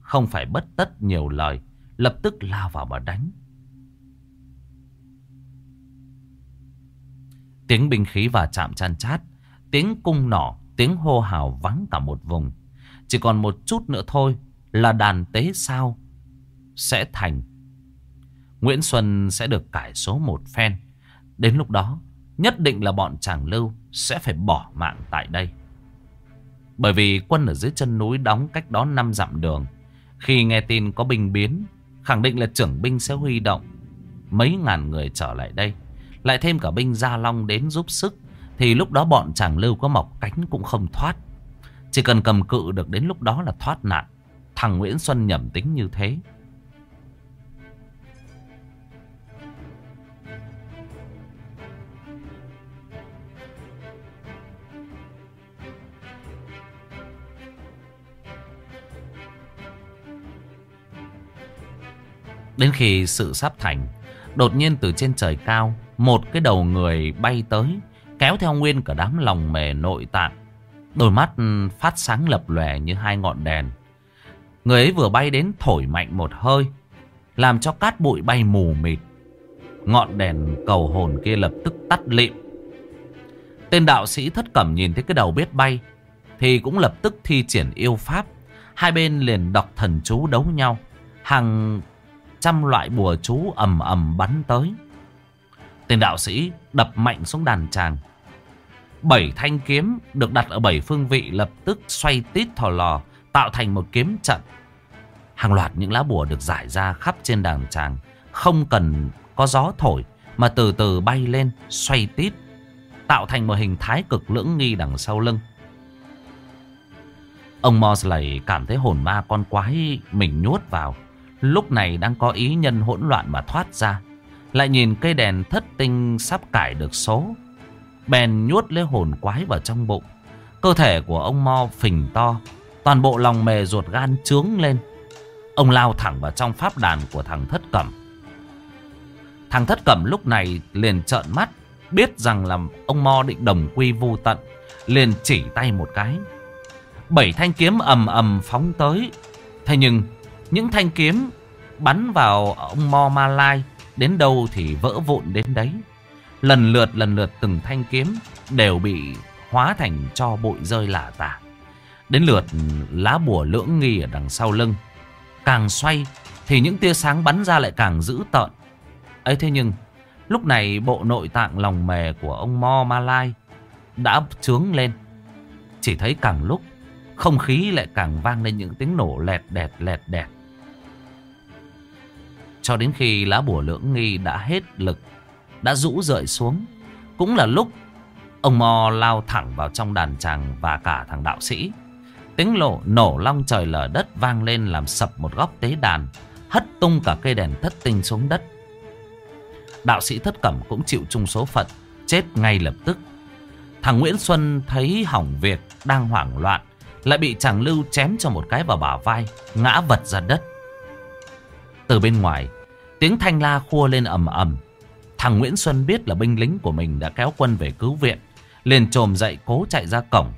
không phải bất tất nhiều lời Lập tức lao vào mà đánh. Tiếng binh khí và chạm chan chát Tiếng cung nỏ Tiếng hô hào vắng cả một vùng. Chỉ còn một chút nữa thôi Là đàn tế sao Sẽ thành. Nguyễn Xuân sẽ được cải số một phen. Đến lúc đó Nhất định là bọn chàng lưu Sẽ phải bỏ mạng tại đây Bởi vì quân ở dưới chân núi đóng cách đó 5 dặm đường khi nghe tin có binh biến, khẳng định là trưởng binh sẽ huy động mấy ngàn người trở lại đây. Lại thêm cả binh Gia Long đến giúp sức, thì lúc đó bọn chàng lưu có mọc cánh cũng không thoát. Chỉ cần cầm cự được đến lúc đó là thoát nạn. Thằng Nguyễn Xuân nhầm tính như thế. Đến khi sự sắp thành, Đột nhiên từ trên trời cao, Một cái đầu người bay tới, Kéo theo nguyên cả đám lòng mề nội tạng. Đôi mắt ừ, phát sáng lập lòe như hai ngọn đèn. Người ấy vừa bay đến thổi mạnh một hơi, Làm cho cát bụi bay mù mịt. Ngọn đèn cầu hồn kia lập tức tắt lịm. Tên đạo sĩ thất cẩm nhìn thấy cái đầu biết bay, Thì cũng lập tức thi triển yêu pháp. Hai bên liền đọc thần chú đấu nhau Hàng trăm loại bùa chú ầm ầm bắn tới. Tên đạo sĩ đập mạnh xuống đàn tràng. Bảy thanh kiếm được đặt ở bảy phương vị lập tức xoay tít thò lò, tạo thành một kiếm trận. Hàng loạt những lá bùa được giải ra khắp trên đàn tràng, không cần có gió thổi mà từ từ bay lên, xoay tít, tạo thành một hình thái cực lưỡng nghi đằng sau lưng. Ông Mosley cảm thấy hồn ma con quái mình nhốt vào Lúc này đang có ý nhân hỗn loạn mà thoát ra. Lại nhìn cây đèn thất tinh sắp cải được số. Bèn nhuốt lấy hồn quái vào trong bụng. Cơ thể của ông Mo phình to. Toàn bộ lòng mề ruột gan trướng lên. Ông lao thẳng vào trong pháp đàn của thằng thất cẩm. Thằng thất cẩm lúc này liền trợn mắt, Biết rằng là ông Mo định đồng quy vu tận, Liền chỉ tay một cái. Bảy thanh kiếm ầm ầm phóng tới. Thế nhưng những thanh kiếm bắn vào ông Mo Ma Lai, đến đâu thì vỡ vụn đến đấy. Lần lượt lần lượt từng thanh kiếm đều bị hóa thành cho bụi rơi lả tả. Đến lượt lá bùa lưỡng nghi ở đằng sau lưng. Càng xoay thì những tia sáng bắn ra lại càng dữ tợn. ấy thế nhưng, lúc này bộ nội tạng lòng mề của ông Mo Ma Lai đã trướng lên. Chỉ thấy càng lúc, không khí lại càng vang lên những tiếng nổ lẹt đẹt lẹt đẹt. Cho đến khi lá bùa lưỡng nghi đã hết lực, Đã rũ rợi xuống. Cũng là lúc, Ông Mo lao thẳng vào trong đàn chàng Và cả thằng đạo sĩ. Tiếng lộ nổ long trời lở đất vang lên Làm sập một góc tế đàn, Hất tung cả cây đèn thất tinh xuống đất. Đạo sĩ thất cẩm cũng chịu chung số phận, Chết ngay lập tức. Thằng Nguyễn Xuân thấy hỏng việc, Đang hoảng loạn, Lại bị chàng Lưu chém cho một cái vào bả vai, Ngã vật ra đất. Từ bên ngoài Tiếng thanh la khua lên ầm ầm. Thằng Nguyễn Xuân biết là binh lính của mình đã kéo quân về cứu viện liền trồm dậy cố chạy ra cổng.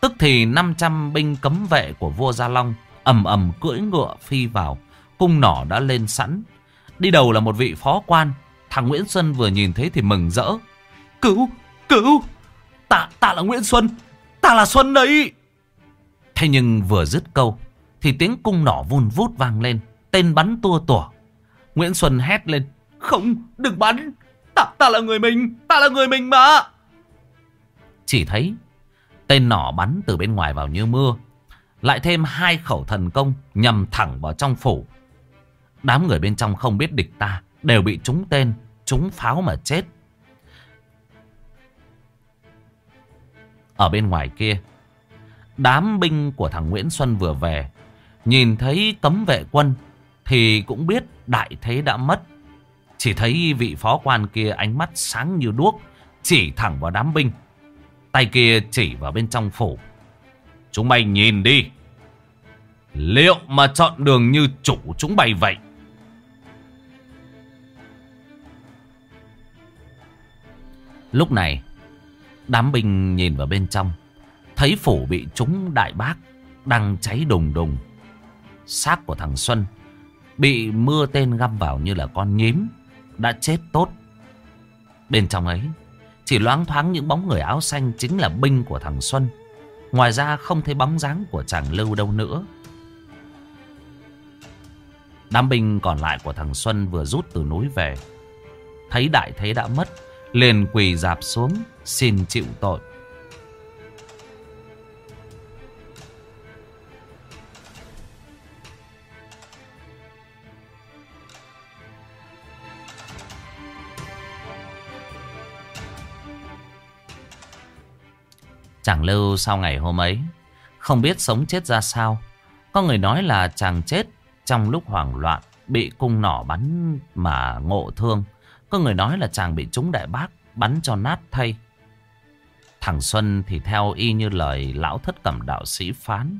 Tức thì 500 binh cấm vệ của vua Gia Long ầm ầm cưỡi ngựa phi vào Cung nỏ đã lên sẵn. Đi đầu là một vị phó quan Thằng Nguyễn Xuân vừa nhìn thấy thì mừng rỡ. Cứu, cứu! Ta, ta là Nguyễn Xuân Ta là Xuân đấy! Thế nhưng vừa dứt câu Thì tiếng cung nỏ vun vút vang lên Tên bắn tua tủa. Nguyễn Xuân hét lên Không, đừng bắn! Ta, ta là người mình, ta là người mình mà! Chỉ thấy Tên nỏ bắn từ bên ngoài vào như mưa Lại thêm hai khẩu thần công Nhằm thẳng vào trong phủ. Đám người bên trong không biết địch ta Đều bị trúng tên Trúng pháo mà chết. Ở bên ngoài kia Đám binh của thằng Nguyễn Xuân vừa về Nhìn thấy tấm vệ quân Thì cũng biết đại thế đã mất. Chỉ thấy vị phó quan kia ánh mắt sáng như đuốc, Chỉ thẳng vào đám binh. Tay kia chỉ vào bên trong phủ. Chúng mày nhìn đi. Liệu mà chọn đường như chủ chúng mày vậy? Lúc này, Đám binh nhìn vào bên trong, Thấy phủ bị trúng đại bác Đang cháy đùng đùng. Xác của thằng Xuân Bị mưa tên găm vào như là con nhím, Đã chết tốt. Bên trong ấy, Chỉ loáng thoáng những bóng người áo xanh Chính là binh của thằng Xuân. Ngoài ra không thấy bóng dáng của chàng Lưu đâu nữa. Đám binh còn lại của thằng Xuân vừa rút từ núi về. Thấy đại thế đã mất, liền quỳ dạp xuống, xin chịu tội. Chàng Lưu sau ngày hôm ấy. Không biết sống chết ra sao. Có người nói là chàng chết Trong lúc hoảng loạn, Bị cung nỏ bắn mà ngộ thương. Có người nói là chàng bị trúng đại bác, Bắn cho nát thay. Thằng Xuân thì theo y như lời Lão thất cẩm đạo sĩ phán.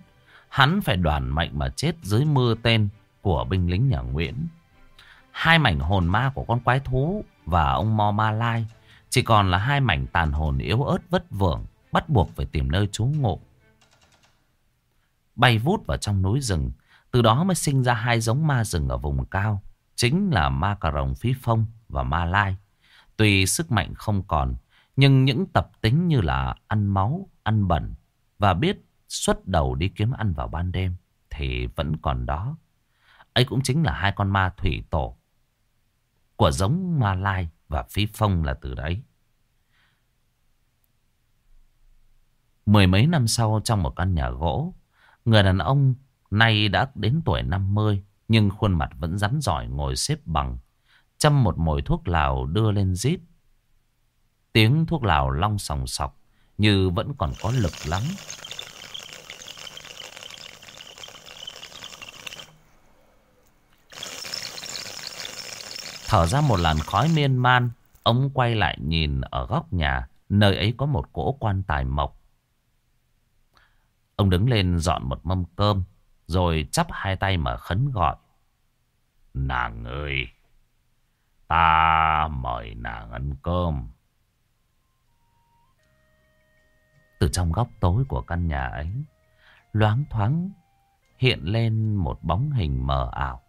Hắn phải đoàn mệnh mà chết dưới mưa tên Của binh lính nhà Nguyễn. Hai mảnh hồn ma của con quái thú Và ông Mo Ma Lai, Chỉ còn là hai mảnh tàn hồn yếu ớt vất vưởng. Bắt buộc phải tìm nơi trú ngụ Bay vút vào trong núi rừng Từ đó mới sinh ra hai giống ma rừng ở vùng cao Chính là ma cà rồng phí phong và Ma Lai. Tuy sức mạnh không còn, nhưng những tập tính như là ăn máu, ăn bẩn và biết xuất đầu đi kiếm ăn vào ban đêm thì vẫn còn đó. Ấy cũng chính là hai con ma thủy tổ của giống Ma Lai và Phi Phong là từ đấy. Mười mấy năm sau trong một căn nhà gỗ, người đàn ông nay đã đến tuổi 50 nhưng khuôn mặt vẫn rắn giỏi ngồi xếp bằng Châm một mồi thuốc lào đưa lên rít. Tiếng thuốc lào long sòng sọc như vẫn còn có lực lắm. Thở ra một làn khói miên man, ông quay lại nhìn ở góc nhà, nơi ấy có một cỗ quan tài mộc. Ông đứng lên dọn một mâm cơm, rồi chắp hai tay mà khấn gọi. Nàng ơi! Ta mời nàng ăn cơm. Từ trong góc tối của căn nhà ấy, loáng thoáng hiện lên một bóng hình mờ ảo.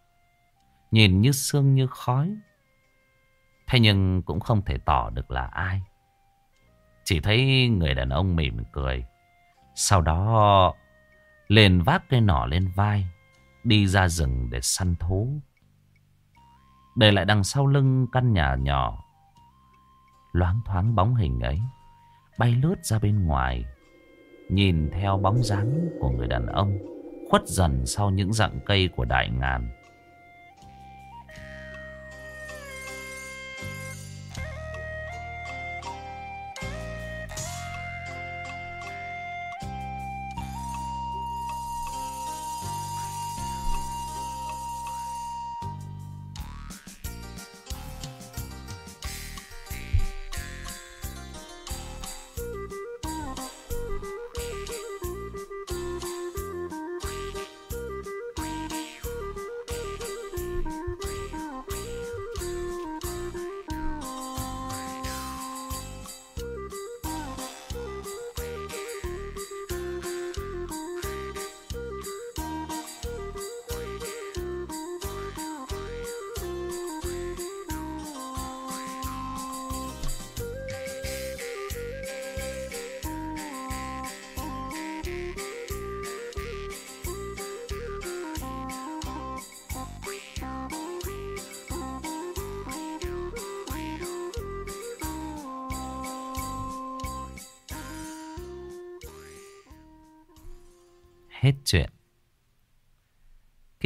Nhìn như sương như khói. Thế nhưng cũng không thể tỏ được là ai. Chỉ thấy người đàn ông mỉm cười. Sau đó lên vác cây nỏ lên vai, đi ra rừng để săn thú. Để lại đằng sau lưng căn nhà nhỏ Loáng thoáng bóng hình ấy Bay lướt ra bên ngoài Nhìn theo bóng dáng của người đàn ông Khuất dần sau những rặng cây của đại ngàn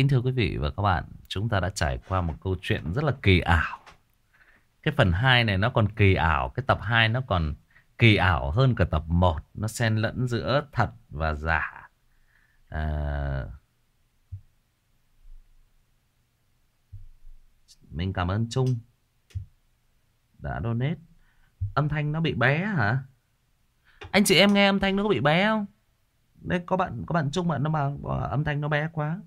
Kính thưa quý vị và các bạn, chúng ta đã trải qua một câu chuyện rất là kỳ ảo. Cái phần 2 này nó còn kỳ ảo, cái tập 2 nó còn kỳ ảo hơn cả tập 1. Nó xen lẫn giữa thật và giả. À... Mình cảm ơn Trung đã donate. Âm thanh nó bị bé hả? Anh chị em nghe âm thanh nó có bị bé không? Đấy có bạn có bạn Trung bạn nó bảo âm thanh nó bé quá.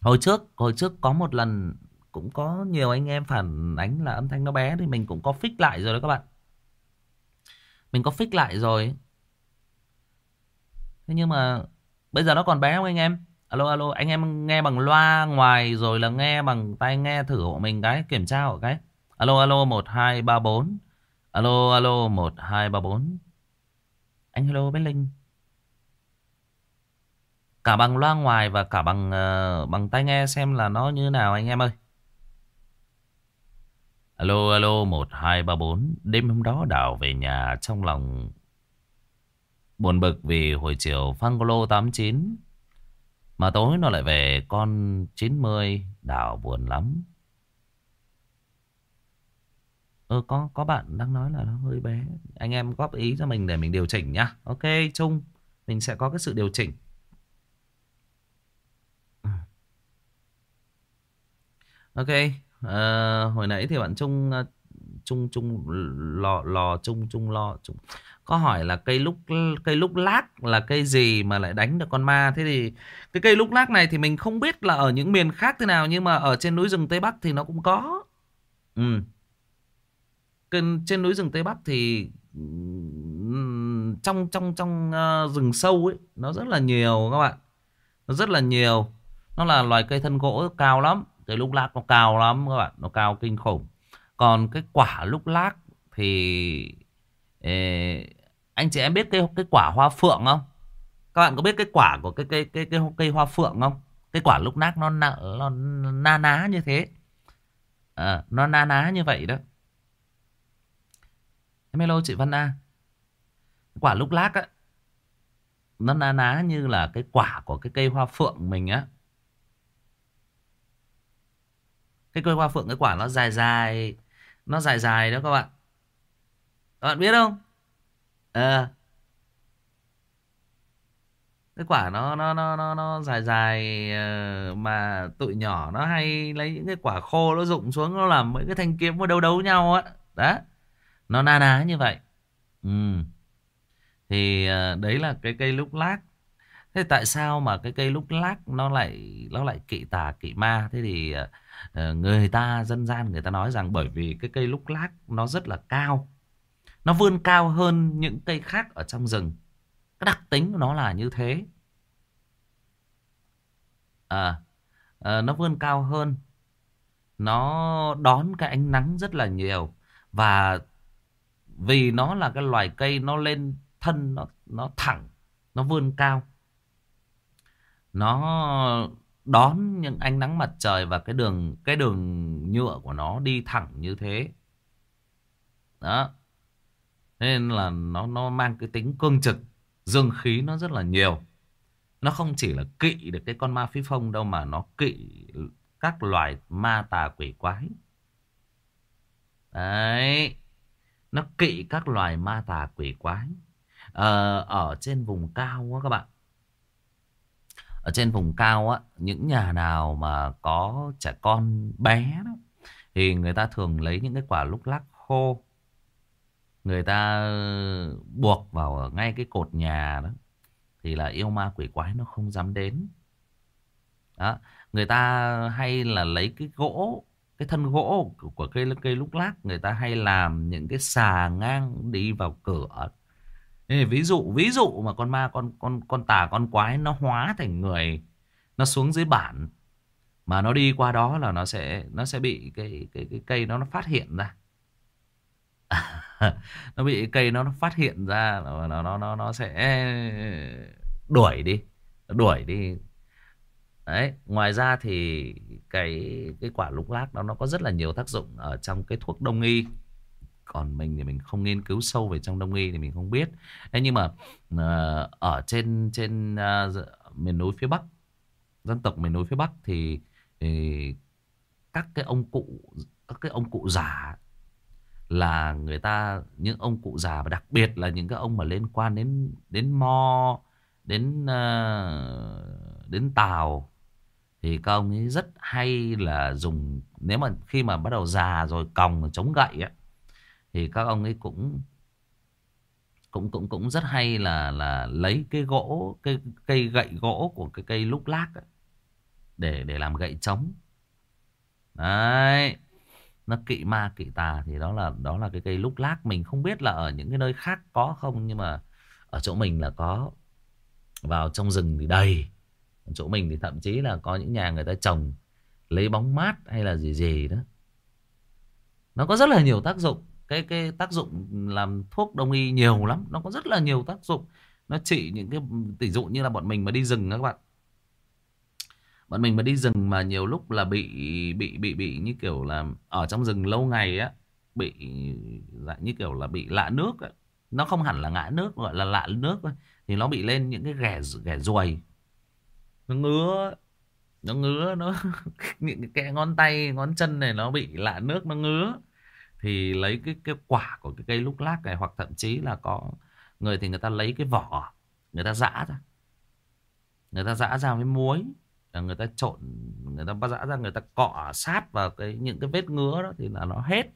Hồi trước, hồi trước có một lần cũng có nhiều anh em phản ánh là âm thanh nó bé thì mình cũng có fix lại rồi đó các bạn. Mình có fix lại rồi. Thế nhưng mà bây giờ nó còn bé không anh em? Alo alo, anh em nghe bằng loa ngoài rồi là nghe bằng tai nghe thử hộ mình cái kiểm tra hộ cái. Alo alo 1234. Alo alo 1234. Anh hello bé Linh. Cả bằng loa ngoài và cả bằng uh, bằng tai nghe xem là nó như nào anh em ơi. Alo alo 1234. Đêm hôm đó Đào về nhà trong lòng buồn bực vì hồi chiều Fangolo 89 mà tối nó lại về con 90 Đào buồn lắm. Ừ, có có bạn đang nói là nó hơi bé. Anh em góp ý cho mình để mình điều chỉnh nhá. Ok, chung mình sẽ có cái sự điều chỉnh. Ok, à, hồi nãy thì bạn Trung ờ, Trung Trung lò lò Trung Trung lò Trung. Có hỏi là cây lúc cây lúc lác là cây gì mà lại đánh được con ma? Thế thì cái cây lúc lác này thì mình không biết là ở những miền khác thế nào nhưng mà ở trên núi rừng tây bắc thì nó cũng có. Ừ. trên núi rừng tây bắc thì trong trong trong uh, rừng sâu ấy nó rất là nhiều các bạn. Nó rất là nhiều. Nó là loài cây thân gỗ cao lắm. Cái lúc lác nó cao lắm các bạn nó cao kinh khủng còn cái quả lúc lác thì ê, anh chị em biết cái cái quả hoa phượng không? Các bạn có biết cái quả của cái cây cái cái cây hoa phượng không? Cái quả lúc nát nó nó, nó na ná như thế. À, nó na ná như vậy đó. Em hello chị Văn A. Quả lúc lác á nó na ná như là cái quả của cái cây hoa phượng mình á. Cái cây hoa phượng cái quả nó dài dài, nó dài dài đó các bạn. Các bạn biết không? à, cái quả nó nó nó nó nó dài dài ờ, mà tụi nhỏ nó hay lấy những cái quả khô nó rụng xuống nó làm mấy cái thanh kiếm nó đấu đấu nhau á đó nó na ná như vậy ừ. thì ờ, đấy là cái cây lúc lác thế tại sao mà cái cây lúc lác nó lại nó lại kỵ tà kỵ ma thế thì Ờ, người ta dân gian người ta nói rằng bởi vì cái cây lúc lác nó rất là cao nó vươn cao hơn những cây khác ở trong rừng. Cái đặc tính của nó là như thế. À, à, nó vươn cao hơn. Nó đón cái ánh nắng rất là nhiều. Và vì nó là cái loài cây nó lên thân nó, nó thẳng. Nó vươn cao. Nó đón những ánh nắng mặt trời và cái đường cái đường nhựa của nó đi thẳng như thế. Đó. Nên là nó nó mang cái tính cương trực dương khí nó rất là nhiều. Nó không chỉ là kỵ được cái con ma phi phong đâu mà nó kỵ các loài ma tà quỷ quái. Đấy. Nó kỵ các loài ma tà quỷ quái. Ờ, ở trên vùng cao á các bạn ở trên vùng cao á, những nhà nào mà có trẻ con bé đó, thì người ta thường lấy những cái quả lúc lắc khô. Người ta ờ, buộc vào ngay cái cột nhà đó, thì là yêu ma quỷ quái nó không dám đến. Đó, người ta hay là lấy cái gỗ, cái thân gỗ của cây cây lúc lắc, người ta hay làm những cái xà ngang đi vào cửa ví dụ ví dụ mà con ma con con con tà con quái nó hóa thành người nó xuống dưới bản mà nó đi qua đó là nó sẽ nó sẽ bị cái cái cái cây nó nó phát hiện ra. *laughs* Nó bị cây nó, nó phát hiện ra nó nó nó nó sẽ đuổi đi đuổi đi. Đấy ngoài ra thì cái cái quả lục lác đó nó có rất là nhiều tác dụng ở trong cái thuốc đông y còn mình thì mình không nghiên cứu sâu về trong đông y thì mình không biết. Thế nhưng mà uh, ở trên trên uh, miền núi phía bắc dân tộc miền núi phía bắc thì, thì các cái ông cụ các cái ông cụ già là người ta những ông cụ già và đặc biệt là những cái ông mà liên quan đến đến mo đến uh, đến tàu thì các ông ấy rất hay là dùng nếu mà khi mà bắt đầu già rồi còng chống gậy á thì các ông ấy cũng cũng cũng cũng rất hay là là lấy cái gỗ cái cây gậy gỗ của cái cây lúc lác ấy, để để làm gậy chống đấy nó kỵ ma kỵ tà thì đó là đó là cái cây lúc lác. Mình không biết là ở những cái nơi khác có không nhưng mà ở chỗ mình là có. Vào trong rừng thì đầy. Chỗ mình thì thậm chí là có những nhà người ta trồng lấy bóng mát hay là gì gì đó. Nó có rất là nhiều tác dụng cái cái tác dụng làm thuốc đông y nhiều lắm. Nó có rất là nhiều tác dụng. Nó trị những cái tỷ dụ như là bọn mình mà đi rừng các bạn. Bọn mình mà đi rừng mà nhiều lúc là bị bị bị bị như kiểu là ở trong rừng lâu ngày á, bị dạng như kiểu là bị lạ nước á. nó không hẳn là ngã nước, gọi là lạ nước thôi. Thì nó bị lên những cái ghẻ ghẻ ruồi. Nó ngứa nó ngứa, nó *laughs* những cái ngón tay, ngón chân này nó bị lạ nước, nó ngứa thì lấy cái cái quả của cái cây lúc lác này, hoặc thậm chí là có người thì người ta lấy cái vỏ, người ta giã ra. Người ta giã ra với muối người ta trộn, người ta giã ra, người ta cọ, sát vào cái, những cái vết ngứa đó thì là nó hết.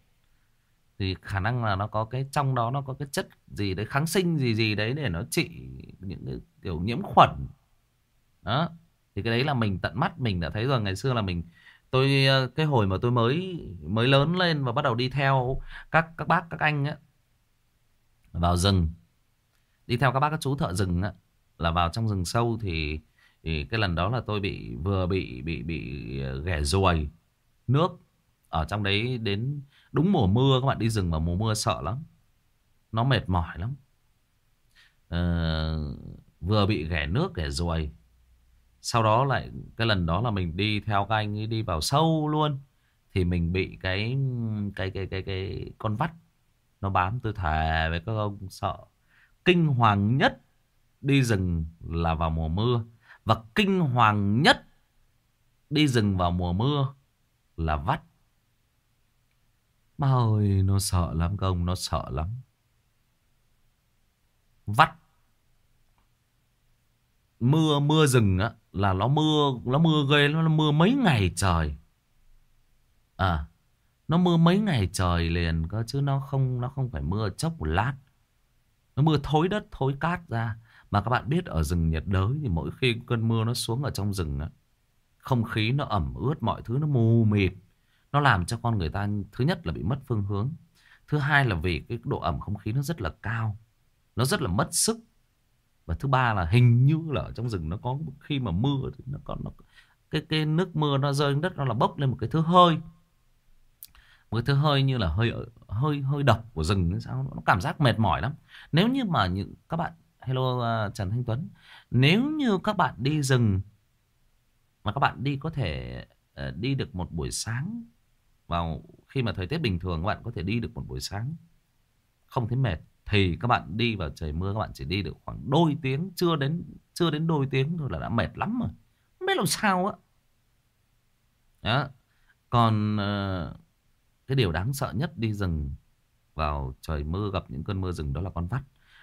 Thì khả năng là nó có cái, trong đó nó có cái chất gì đấy, kháng sinh gì gì đấy để nó trị những cái kiểu nhiễm khuẩn. Đó, thì cái đấy là mình tận mắt, mình đã thấy rồi. Ngày xưa là mình tôi ờ, cái hồi mà tôi mới mới lớn lên và bắt đầu đi theo các các bác các anh á vào rừng. Đi theo các bác các chú thợ rừng á là vào trong rừng sâu thì thì cái lần đó là tôi bị vừa bị bị bị ờ, ghẻ ruồi nước ở trong đấy đến đúng mùa mưa các bạn đi rừng vào mùa mưa sợ lắm nó mệt mỏi lắm. Ờ, vừa bị ghẻ nước ghẻ ruồi sau đó lại, cái lần đó là mình đi theo các anh ấy đi vào sâu luôn. Thì mình bị cái cái cái cái cái con vắt nó bám tôi thề với các ông sợ kinh hoàng nhất đi rừng là vào mùa mưa. Và kinh hoàng nhất đi rừng vào mùa mưa là vắt. Mà ơi, nó sợ lắm các ông, nó sợ lắm. Vắt mưa mưa rừng á, là nó mưa nó mưa ghê nó mưa mấy ngày trời. À nó mưa mấy ngày trời liền cơ chứ nó không nó không phải mưa chốc một lát. Nó mưa thối đất, thối cát ra. Mà các bạn biết ở rừng nhiệt đới thì mỗi khi cơn mưa nó xuống ở trong rừng á, không khí nó ẩm ướt, mọi thứ nó mù mịt. Nó làm cho con người ta thứ nhất là bị mất phương hướng. Thứ hai là vì cái độ ẩm không khí nó rất là cao. Nó rất là mất sức và thứ ba là hình như là ở trong rừng nó có khi mà mưa thì nó còn nó cái cái nước mưa nó rơi đất nó là bốc lên một cái thứ hơi. Một cái thứ hơi như là hơi hơi hơi độc của rừng sao nó cảm giác mệt mỏi lắm. Nếu như mà những các bạn hello uh, Trần Thanh Tuấn nếu như các bạn đi rừng mà các bạn đi có thể uh, đi được một buổi sáng vào khi mà thời tiết bình thường các bạn có thể đi được một buổi sáng không thấy mệt thì các bạn đi vào trời mưa các bạn chỉ đi được khoảng đôi tiếng chưa đến chưa đến đôi tiếng thôi là đã mệt lắm rồi. Không biết làm sao á. Đó. Còn uh, cái điều đáng sợ nhất đi rừng vào trời mưa gặp những cơn mưa rừng đó là con vắt.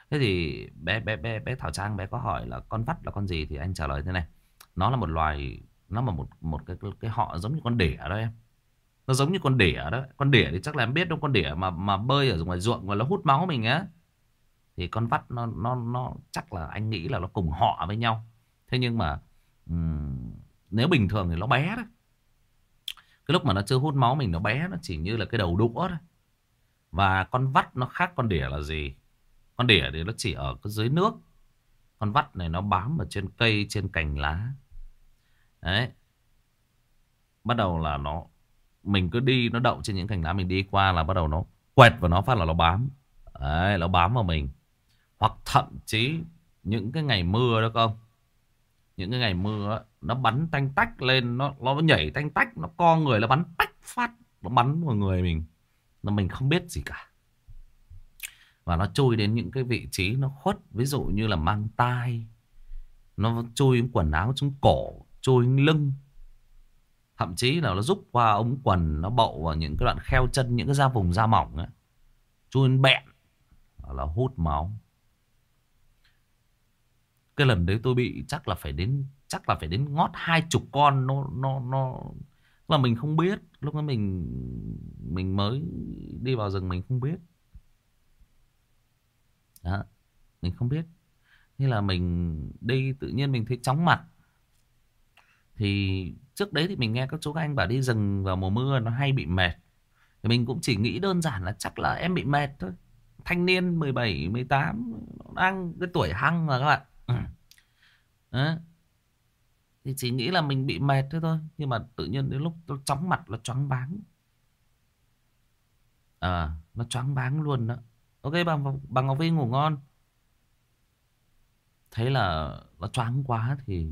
Thế thì bé bé bé bé thảo trang bé có hỏi là con vắt là con gì? Thì anh trả lời thế này. Nó là một loài nó là một một cái cái họ giống như con đỉa đó em nó giống như con đỉa đó. Con đỉa thì chắc là em biết đâu con đỉa mà mà bơi ở ngoài ruộng và nó hút máu mình á thì con vắt nó nó nó chắc là anh nghĩ là nó cùng họ với nhau. Thế nhưng mà um, nếu bình thường thì nó bé đó. Cái lúc mà nó chưa hút máu mình nó bé nó chỉ như là cái đầu đũa thôi. Và con vắt nó khác con đỉa là gì? Con đỉa thì nó chỉ ở dưới nước. Con vắt này nó bám ở trên cây trên cành lá. Đấy. Bắt đầu là nó mình cứ đi, nó đậu trên những cành lá mình đi qua là bắt đầu nó quẹt vào nó phát là nó bám. Đấy, nó bám vào mình. Hoặc thậm chí những cái ngày mưa đó không? Những cái ngày mưa nó bắn tanh tách lên, nó nó nhảy tanh tách, nó co người, nó bắn tách phát, nó bắn vào người mình. Nó mình không biết gì cả. Và nó chui đến những cái vị trí nó khuất, Ví dụ như là mang tai, Nó chui quần áo xuống cổ, Chui lưng Thậm chí là nó rút qua ống quần, Nó bậu vào những cái đoạn kheo chân, Những cái da vùng da mỏng ấy. Chui bẹn Là hút máu. Cái lần đấy tôi bị chắc là phải đến, Chắc là phải đến ngót hai chục con, Nó nó nó là mình không biết. Lúc đó mình Mình mới đi vào rừng mình không biết. Đó, mình không biết. Như là mình đi, tự nhiên mình thấy chóng mặt. Thì trước đấy thì mình nghe các chú các anh bảo đi rừng vào mùa mưa nó hay bị mệt thì mình cũng chỉ nghĩ đơn giản là chắc là em bị mệt thôi thanh niên 17, 18 đang cái tuổi hăng mà các bạn ừ. đấy. thì chỉ nghĩ là mình bị mệt thế thôi nhưng mà tự nhiên đến lúc nó chóng mặt nó choáng váng à nó choáng váng luôn đó Ok bằng bằng Ngọc Vi ngủ ngon. Thấy là nó choáng quá thì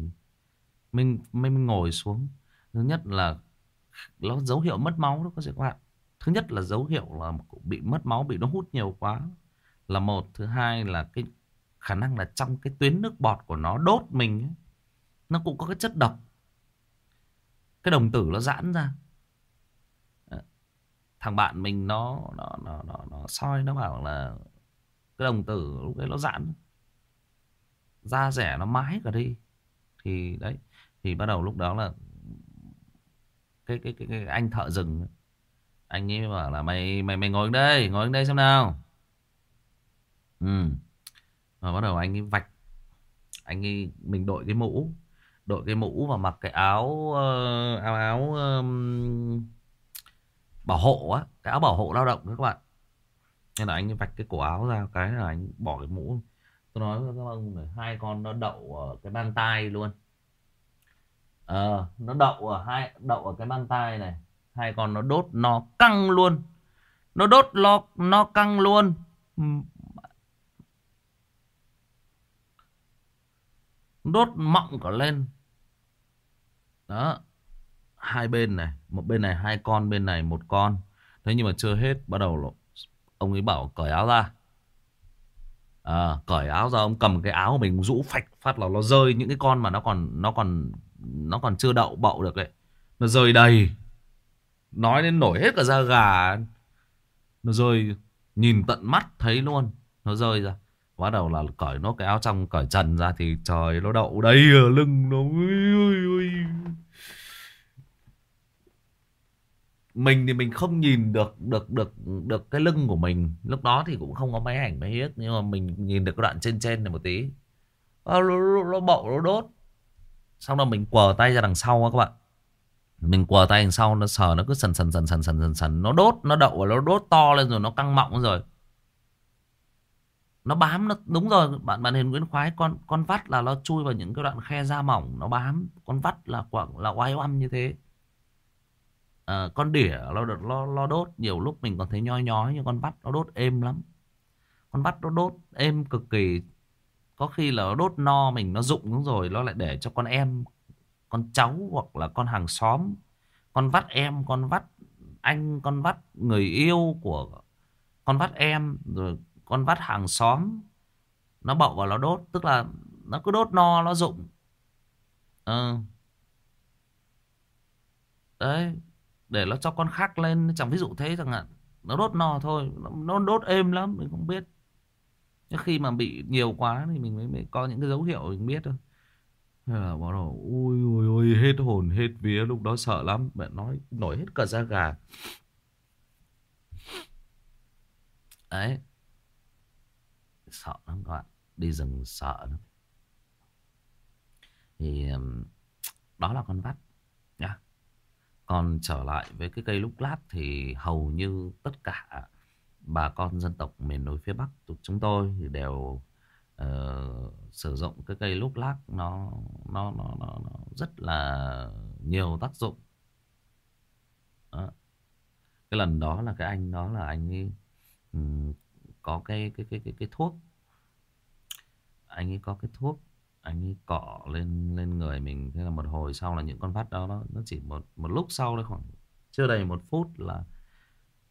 mình mình ngồi xuống. Thứ nhất là nó dấu hiệu mất máu đó các bạn. Thứ nhất là dấu hiệu là bị mất máu, bị nó hút nhiều quá. Là một, thứ hai là cái khả năng là trong cái tuyến nước bọt của nó đốt mình ấy, nó cũng có cái chất độc. Cái đồng tử nó giãn ra ờ, thằng bạn mình nó nó nó nó, nó soi nó bảo là cái đồng tử lúc đấy nó giãn da rẻ nó mái cả đi thì đấy thì bắt đầu lúc đó là cái cái cái, cái anh thợ rừng. Anh ấy bảo là mày mày mày ngồi đây ngồi đây xem nào. Ừ và bắt đầu anh ấy vạch anh ấy mình đội cái mũ đội cái mũ và mặc cái áo uh, áo áo um, bảo hộ á cái áo bảo hộ lao động đó các bạn. Nên là anh vạch cái cổ áo ra cái là anh bỏ cái mũ. Tôi nói với các ông hai con nó đậu ở cái mang tay luôn ờ nó đậu ở hai đậu ở cái mang tai này. Hai con nó đốt nó căng luôn. Nó đốt nó nó căng luôn. Đốt mọng cả lên. Đó. Hai bên này một bên này hai con bên này một con. Thế nhưng mà chưa hết bắt đầu ông ấy bảo cởi áo ra. À, cởi áo ra ông cầm cái áo của mình rũ phạch phát là nó rơi. Những cái con mà nó còn nó còn nó còn chưa đậu bậu được đấy. Nó rơi đầy. Nói đến nổi hết cả da gà. Nó rơi nhìn tận mắt thấy luôn. Nó rơi ra. Bắt đầu là cởi nó cái áo trong cởi trần ra thì trời nó đậu đầy ở lưng nó. Mình thì mình không nhìn được được được được cái lưng của mình. Lúc đó thì cũng không có máy ảnh máy hết nhưng mà mình nhìn được cái đoạn trên trên này một tí. Ờ, nó, nó, nó bậu nó đốt xong rồi mình quờ tay ra đằng sau các bạn. Mình quờ tay đằng sau nó sờ nó cứ sần sần sần sần sần sần sần. Nó đốt nó đậu nó đốt to lên rồi nó căng mọng rồi. Nó bám nó đúng rồi bạn bạn hiền nguyễn khoái con con vắt là nó chui vào những cái đoạn khe da mỏng nó bám. Con vắt là quảng là oai oăm như thế. À, con đỉa nó được lo lo đốt. Nhiều lúc mình còn thấy nhoi nhói nhưng con vắt nó đốt êm lắm. Con vắt nó đốt êm cực kỳ có khi là nó đốt no mình nó rụng đúng rồi nó lại để cho con em con cháu hoặc là con hàng xóm con vắt em con vắt anh con vắt người yêu của con vắt em rồi con vắt hàng xóm. Nó bậu vào nó đốt tức là nó cứ đốt no nó rụng. Ừ đấy để nó cho con khác lên chẳng ví dụ thế chẳng hạn. Nó đốt no thôi nó, nó đốt êm lắm mình không biết nhưng khi mà bị nhiều quá thì mình mới, mới có những cái dấu hiệu mình biết thôi. Là bắt đầu ui ui ui hết hồn hết vía lúc đó sợ lắm. Mẹ nói nổi hết cả da gà. Đấy. Sợ lắm các bạn đi rừng sợ lắm. Thì đó là con vắt nhá. Còn trở lại với cái cây lúc lát thì hầu như tất cả bà con dân tộc miền núi phía Bắc chúng tôi thì đều uh, sử dụng cái cây lúc lắc nó, nó nó nó nó rất là nhiều tác dụng. Đó. Cái lần đó là cái anh đó là anh ấy um, có cái cái cái cái cái thuốc anh ấy có cái thuốc anh ấy cọ lên lên người mình thế là một hồi sau là những con vắt đó nó nó chỉ một một lúc sau đấy khoảng chưa đầy một phút là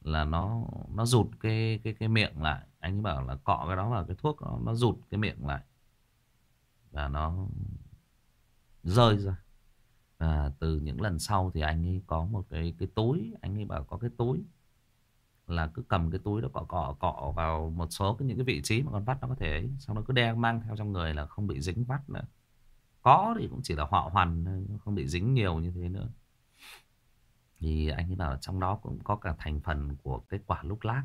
là nó nó rụt cái cái cái miệng lại. Anh ấy bảo là cọ cái đó vào cái thuốc nó, nó rụt cái miệng lại. Và nó rơi ra. Và từ những lần sau thì anh ấy có một cái cái túi anh ấy bảo có cái túi là cứ cầm cái túi đó cọ cọ cọ vào một số cái những cái vị trí mà con vắt nó có thể ấy. xong nó cứ đeo mang theo trong người là không bị dính vắt nữa. Có thì cũng chỉ là họa hoàn không bị dính nhiều như thế nữa thì anh ấy bảo trong đó cũng có cả thành phần của cái quả lúc lác.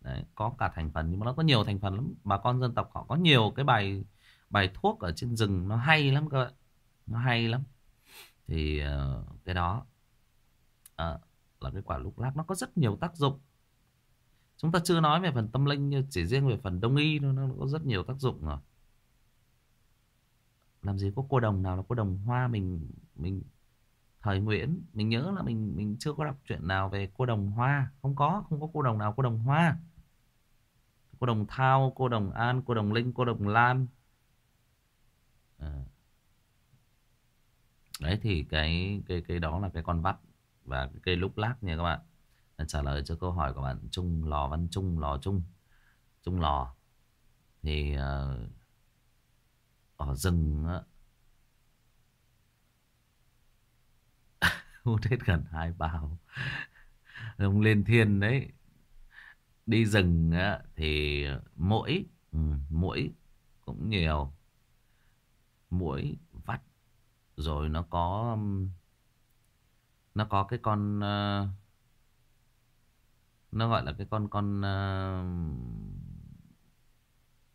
Đấy, có cả thành phần nhưng mà nó có nhiều thành phần lắm. Bà con dân tộc họ có nhiều cái bài bài thuốc ở trên rừng nó hay lắm cơ nó hay lắm. Thì uh, cái đó uh, là cái quả lúc lác. Nó có rất nhiều tác dụng. Chúng ta chưa nói về phần tâm linh chỉ riêng về phần đông y nó, nó có rất nhiều tác dụng rồi. Làm gì có cô đồng nào là cô đồng hoa mình mình thời Nguyễn mình nhớ là mình mình chưa có đọc chuyện nào về cô đồng hoa. Không có không có cô đồng nào cô đồng hoa. Cô đồng thao cô đồng an cô đồng linh cô đồng lan. À. đấy thì cái cái cái đó là cái con vắt và cái cây lúc lác nha các bạn. Trả lời cho câu hỏi của bạn Trung Lò Văn Trung Lò Trung. Trung Lò. Thì uh, ở rừng *laughs* hút hết gần hai bao. Ông lên thiên đấy đi rừng thì mỗi ừ, mỗi cũng nhiều. Mũi vắt rồi nó có nó có cái con ờ, nó gọi là cái con con ờ,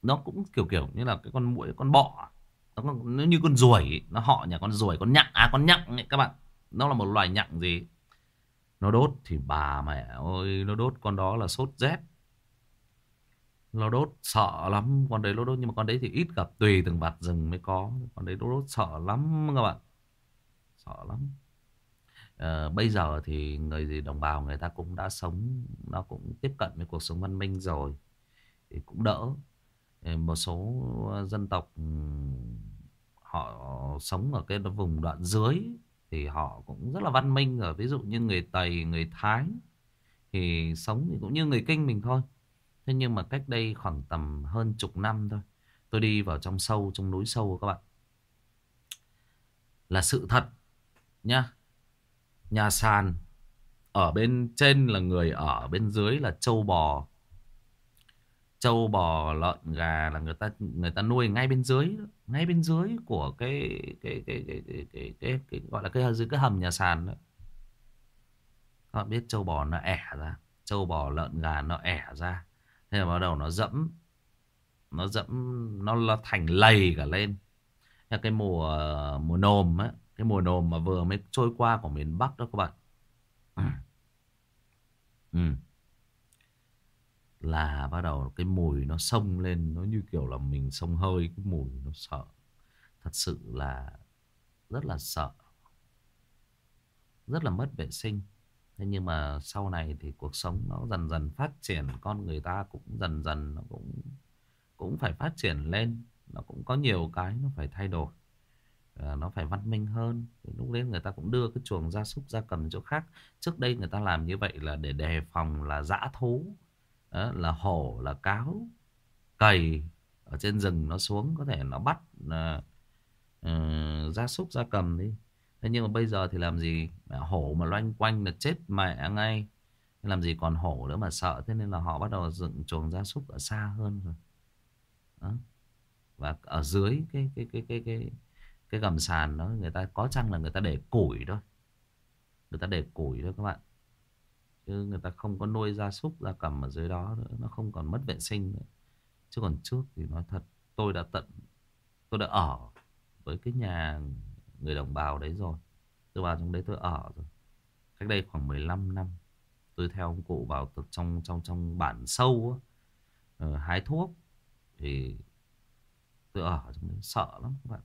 nó cũng kiểu kiểu như là cái con muỗi con bọ. Nó, nó như con ruồi nó họ nhà con ruồi con nhặng à con nhặng ấy các bạn nó là một loài nhặng gì? Nó đốt thì bà mẹ ơi nó đốt con đó là sốt rét. Nó đốt sợ lắm con đấy nó đốt nhưng mà con đấy thì ít gặp tùy từng vạt rừng mới có. Con đấy nó đốt sợ lắm các bạn. Sợ lắm. À, bây giờ thì người gì đồng bào người ta cũng đã sống nó cũng tiếp cận với cuộc sống văn minh rồi thì cũng đỡ. Ờ, một số dân tộc họ sống ở cái vùng đoạn dưới thì họ cũng rất là văn minh rồi ví dụ như người tây người thái thì sống thì cũng như người kinh mình thôi. Thế nhưng mà cách đây khoảng tầm hơn chục năm thôi, tôi đi vào trong sâu, trong núi sâu các bạn. Là sự thật nhá, nhà sàn ở bên trên là người ở, bên dưới là trâu bò. Trâu bò, lợn gà là người ta người ta nuôi ngay bên dưới ngay bên dưới của cái cái cái cái cái cái, cái, cái gọi là cái dưới cái hầm nhà sàn đó. Các bạn biết trâu bò nó ẻ ra trâu bò lợn gà nó ẻ ra. Thế là bắt đầu nó dẫm nó dẫm nó là thành lầy cả lên. Cái mùa mùa nồm á cái mùa nồm mà vừa mới trôi qua của miền Bắc đó các bạn. Ừ là bắt đầu cái mùi nó sông lên nó như kiểu là mình sông hơi cái mùi nó sợ. Thật sự là rất là sợ. Rất là mất vệ sinh. Thế nhưng mà sau này thì cuộc sống nó dần dần phát triển con người ta cũng dần dần nó cũng cũng phải phát triển lên. Nó cũng có nhiều cái nó phải thay đổi. À, nó phải văn minh hơn. Thì lúc đấy người ta cũng đưa cái chuồng gia súc gia cầm chỗ khác. Trước đây người ta làm như vậy là để đề phòng là dã thú đó, là hổ là cáo. Cầy ở trên rừng nó xuống có thể nó bắt uh, uh, gia súc gia cầm đi. Thế nhưng mà bây giờ thì làm gì? Hổ mà loanh quanh là chết mẹ ngay. Làm gì còn hổ nữa mà sợ thế nên là họ bắt đầu dựng chuồng gia súc ở xa hơn rồi. Đó. và ở dưới cái cái cái cái cái cái gầm sàn đó người ta có chăng là người ta để củi thôi. Người ta để củi thôi các bạn chứ người ta không có nuôi gia súc gia cầm ở dưới đó nữa nó không còn mất vệ sinh nữa. Chứ còn trước thì nói thật tôi đã tận tôi đã ở với cái nhà người đồng bào đấy rồi. Tôi vào trong đấy tôi ở rồi. Cách đây khoảng 15 năm tôi theo ông cụ vào trong trong trong bản sâu á, uh, hái thuốc thì tôi ở trong đấy sợ lắm các bạn.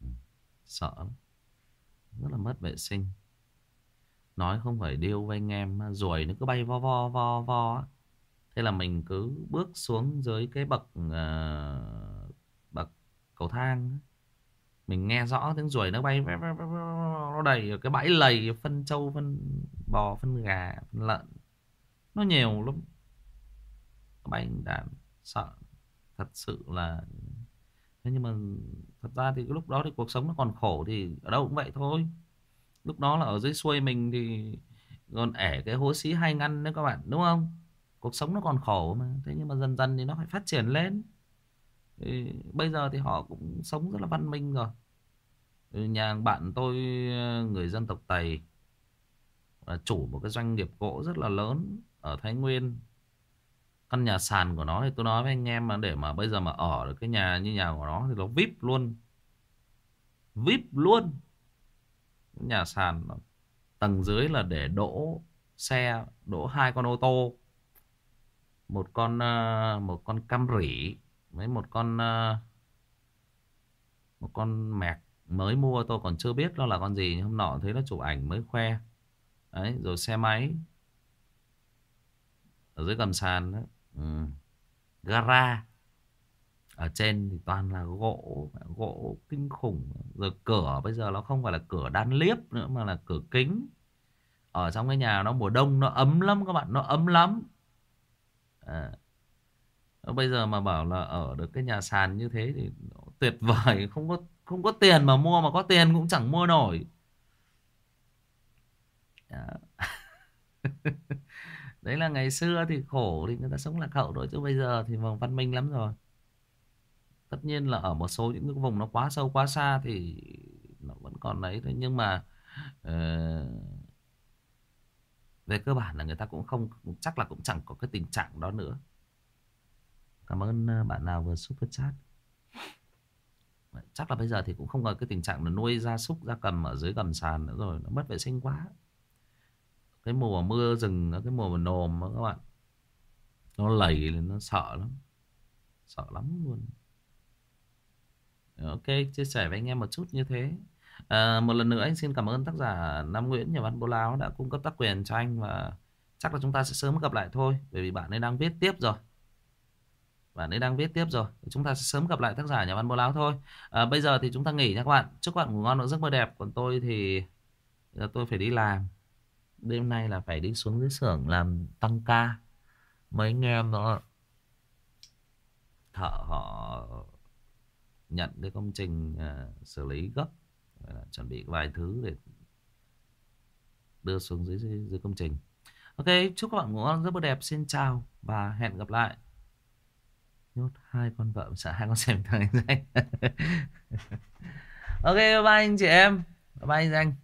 Ừ, sợ lắm. Rất là mất vệ sinh nói không phải điêu với anh em ruồi nó cứ bay vo vo vo vo thế là mình cứ bước xuống dưới cái bậc uh, bậc cầu thang mình nghe rõ tiếng ruồi nó bay nó đầy cái bãi lầy phân trâu phân bò phân gà phân lợn. Nó nhiều lắm. Bay đàn sợ thật sự là thế nhưng mà thật ra thì cái lúc đó thì cuộc sống nó còn khổ thì ở đâu cũng vậy thôi lúc đó là ở dưới xuôi mình thì còn ẻ cái hố xí hai ngăn nữa các bạn, đúng không? Cuộc sống nó còn khổ mà, thế nhưng mà dần dần thì nó phải phát triển lên. Thì bây giờ thì họ cũng sống rất là văn minh rồi. Ừ, nhà bạn tôi, người dân tộc tày, là chủ một cái doanh nghiệp gỗ rất là lớn ở Thái Nguyên. Căn nhà sàn của nó thì tôi nói với anh em mà để mà bây giờ mà ở được cái nhà như nhà của nó thì nó vip luôn. Vip luôn nhà sàn tầng dưới là để đỗ xe, đỗ hai con ô tô, một con ờ, một con Camry với một con ờ, một con mẹc mới mua, tôi còn chưa biết nó là con gì hôm nọ thấy nó chụp ảnh mới khoe. Đấy, rồi xe máy. Ở dưới gầm sàn đó ừ. gara ở trên thì toàn là gỗ gỗ kinh khủng. Rồi cửa bây giờ nó không phải là cửa đan liếp nữa mà là cửa kính. Ở trong cái nhà nó mùa đông, nó ấm lắm các bạn, nó ấm lắm. À. bây giờ mà bảo là ở được cái nhà sàn như thế thì tuyệt vời, *laughs* không có không có tiền mà mua mà có tiền cũng chẳng mua nổi. À. *laughs* đấy là ngày xưa thì khổ thì người ta sống lạc hậu rồi, chứ bây giờ thì văn minh lắm rồi tất nhiên là ở một số những cái vùng nó quá sâu quá xa thì nó vẫn còn đấy thôi. Nhưng mà uh, về cơ bản là người ta cũng không chắc là cũng chẳng có cái tình trạng đó nữa. Cảm ơn ờ, bạn nào vừa super chat. Chắc là bây giờ thì cũng không có cái tình trạng là nuôi gia súc gia cầm ở dưới gầm sàn nữa rồi nó mất vệ sinh quá. Cái mùa mưa rừng cái mùa mà nồm đó các bạn nó lầy nó sợ lắm sợ lắm luôn ok chia sẻ với anh em một chút như thế. À, một lần nữa anh xin cảm ơn tác giả Nam Nguyễn nhà văn Bố Láo đã cung cấp tác quyền cho anh và chắc là chúng ta sẽ sớm gặp lại thôi bởi vì bạn ấy đang viết tiếp rồi. Bạn ấy đang viết tiếp rồi chúng ta sẽ sớm gặp lại tác giả nhà văn bố láo thôi. À, bây giờ thì chúng ta nghỉ nha các bạn. Chúc các bạn ngủ ngon và giấc mơ đẹp. Còn tôi thì giờ tôi phải đi làm. Đêm nay là phải đi xuống dưới xưởng làm tăng ca. Mấy anh em đó thợ họ nhận cái công trình uh, xử lý gấp chuẩn bị vài thứ để đưa xuống dưới dưới, dưới công trình. Ok chúc các bạn ngủ ngon giấc mơ đẹp. Xin chào và hẹn gặp lại. Nhốt hai con vợ sợ hai con xem thằng danh. *laughs* Ok bye anh chị em. Bye anh danh.